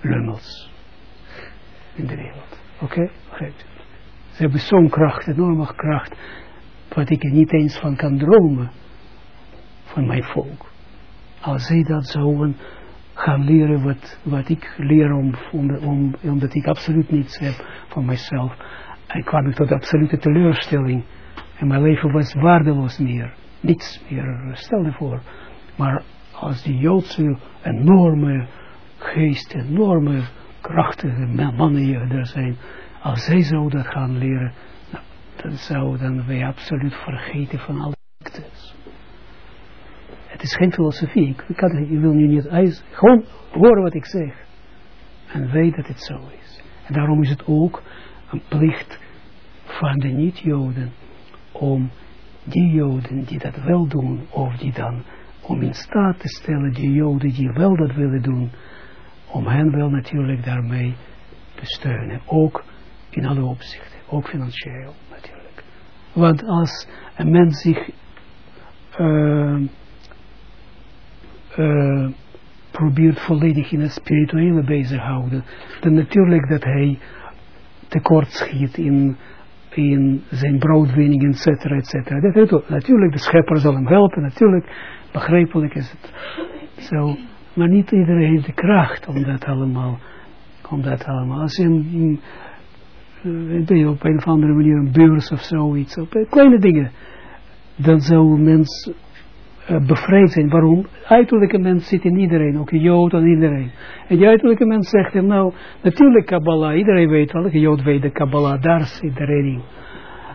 lummels in de wereld. Oké? Okay? Ze hebben zo'n kracht, enorme kracht, wat ik er niet eens van kan dromen, van mijn volk. Als zij dat zouden gaan leren wat, wat ik leer, om, om, omdat ik absoluut niets heb van mijzelf, en kwam ik tot absolute teleurstelling. En mijn leven was waardeloos meer. Niets meer, stel je voor. Maar als die Joodse enorme geest, enorme krachtige mannen er zijn, als zij zouden gaan leren, dan zouden wij absoluut vergeten van alle. Het is geen filosofie. Ik, kan, ik wil nu niet eens, gewoon horen wat ik zeg. En weet dat het zo is. En daarom is het ook een plicht van de niet-Joden om die Joden die dat wel doen, of die dan om in staat te stellen, die Joden die wel dat willen doen, om hen wel natuurlijk daarmee te steunen. Ook in alle opzichten, ook financieel. Want als een mens zich uh, uh, probeert volledig in het spirituele bezighouden, dan natuurlijk dat hij tekort schiet in, in zijn broodwinning, et cetera, et cetera. Natuurlijk, de schepper zal hem helpen, natuurlijk, begrijpelijk is het zo. Maar niet iedereen heeft de kracht om dat allemaal, om dat allemaal. Als je ben op een of andere manier een beurs of zoiets, op eh, kleine dingen, dan zou een mens uh, bevrijd zijn. Waarom? Uiterlijke mens zit in iedereen, ook een Jood en iedereen. En die uiterlijke mens zegt hem, nou, natuurlijk Kabbalah, iedereen weet wel, een Jood weet de Kabbalah, daar zit de redding.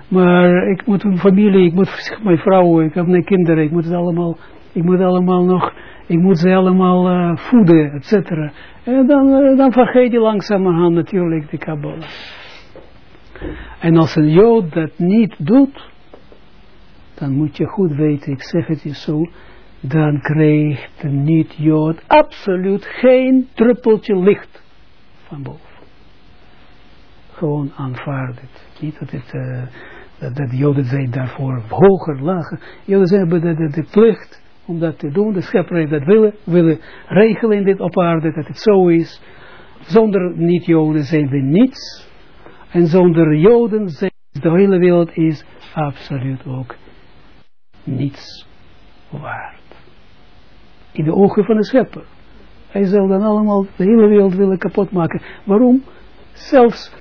Maar ik moet een familie, ik moet mijn vrouw, ik heb mijn kinderen, ik moet het allemaal, ik moet allemaal nog, ik moet ze allemaal voeden, et cetera. En dan, dan vergeet je langzamerhand natuurlijk de Kabbalah. En als een Jood dat niet doet, dan moet je goed weten, ik zeg het je zo, dan krijgt de niet-Jood absoluut geen druppeltje licht van boven. Gewoon aanvaard. Niet dat, het, uh, dat, dat de Joden zijn daarvoor hoger, lager. Joden zijn hebben de, de, de plicht om dat te doen. De schepper heeft dat willen, willen regelen in dit op aarde, dat het zo is. Zonder niet-Joden zijn we niets. En zonder Joden zijn de hele wereld is absoluut ook niets waard. In de ogen van de schepper. Hij zal dan allemaal de hele wereld willen kapot maken. Waarom? Zelfs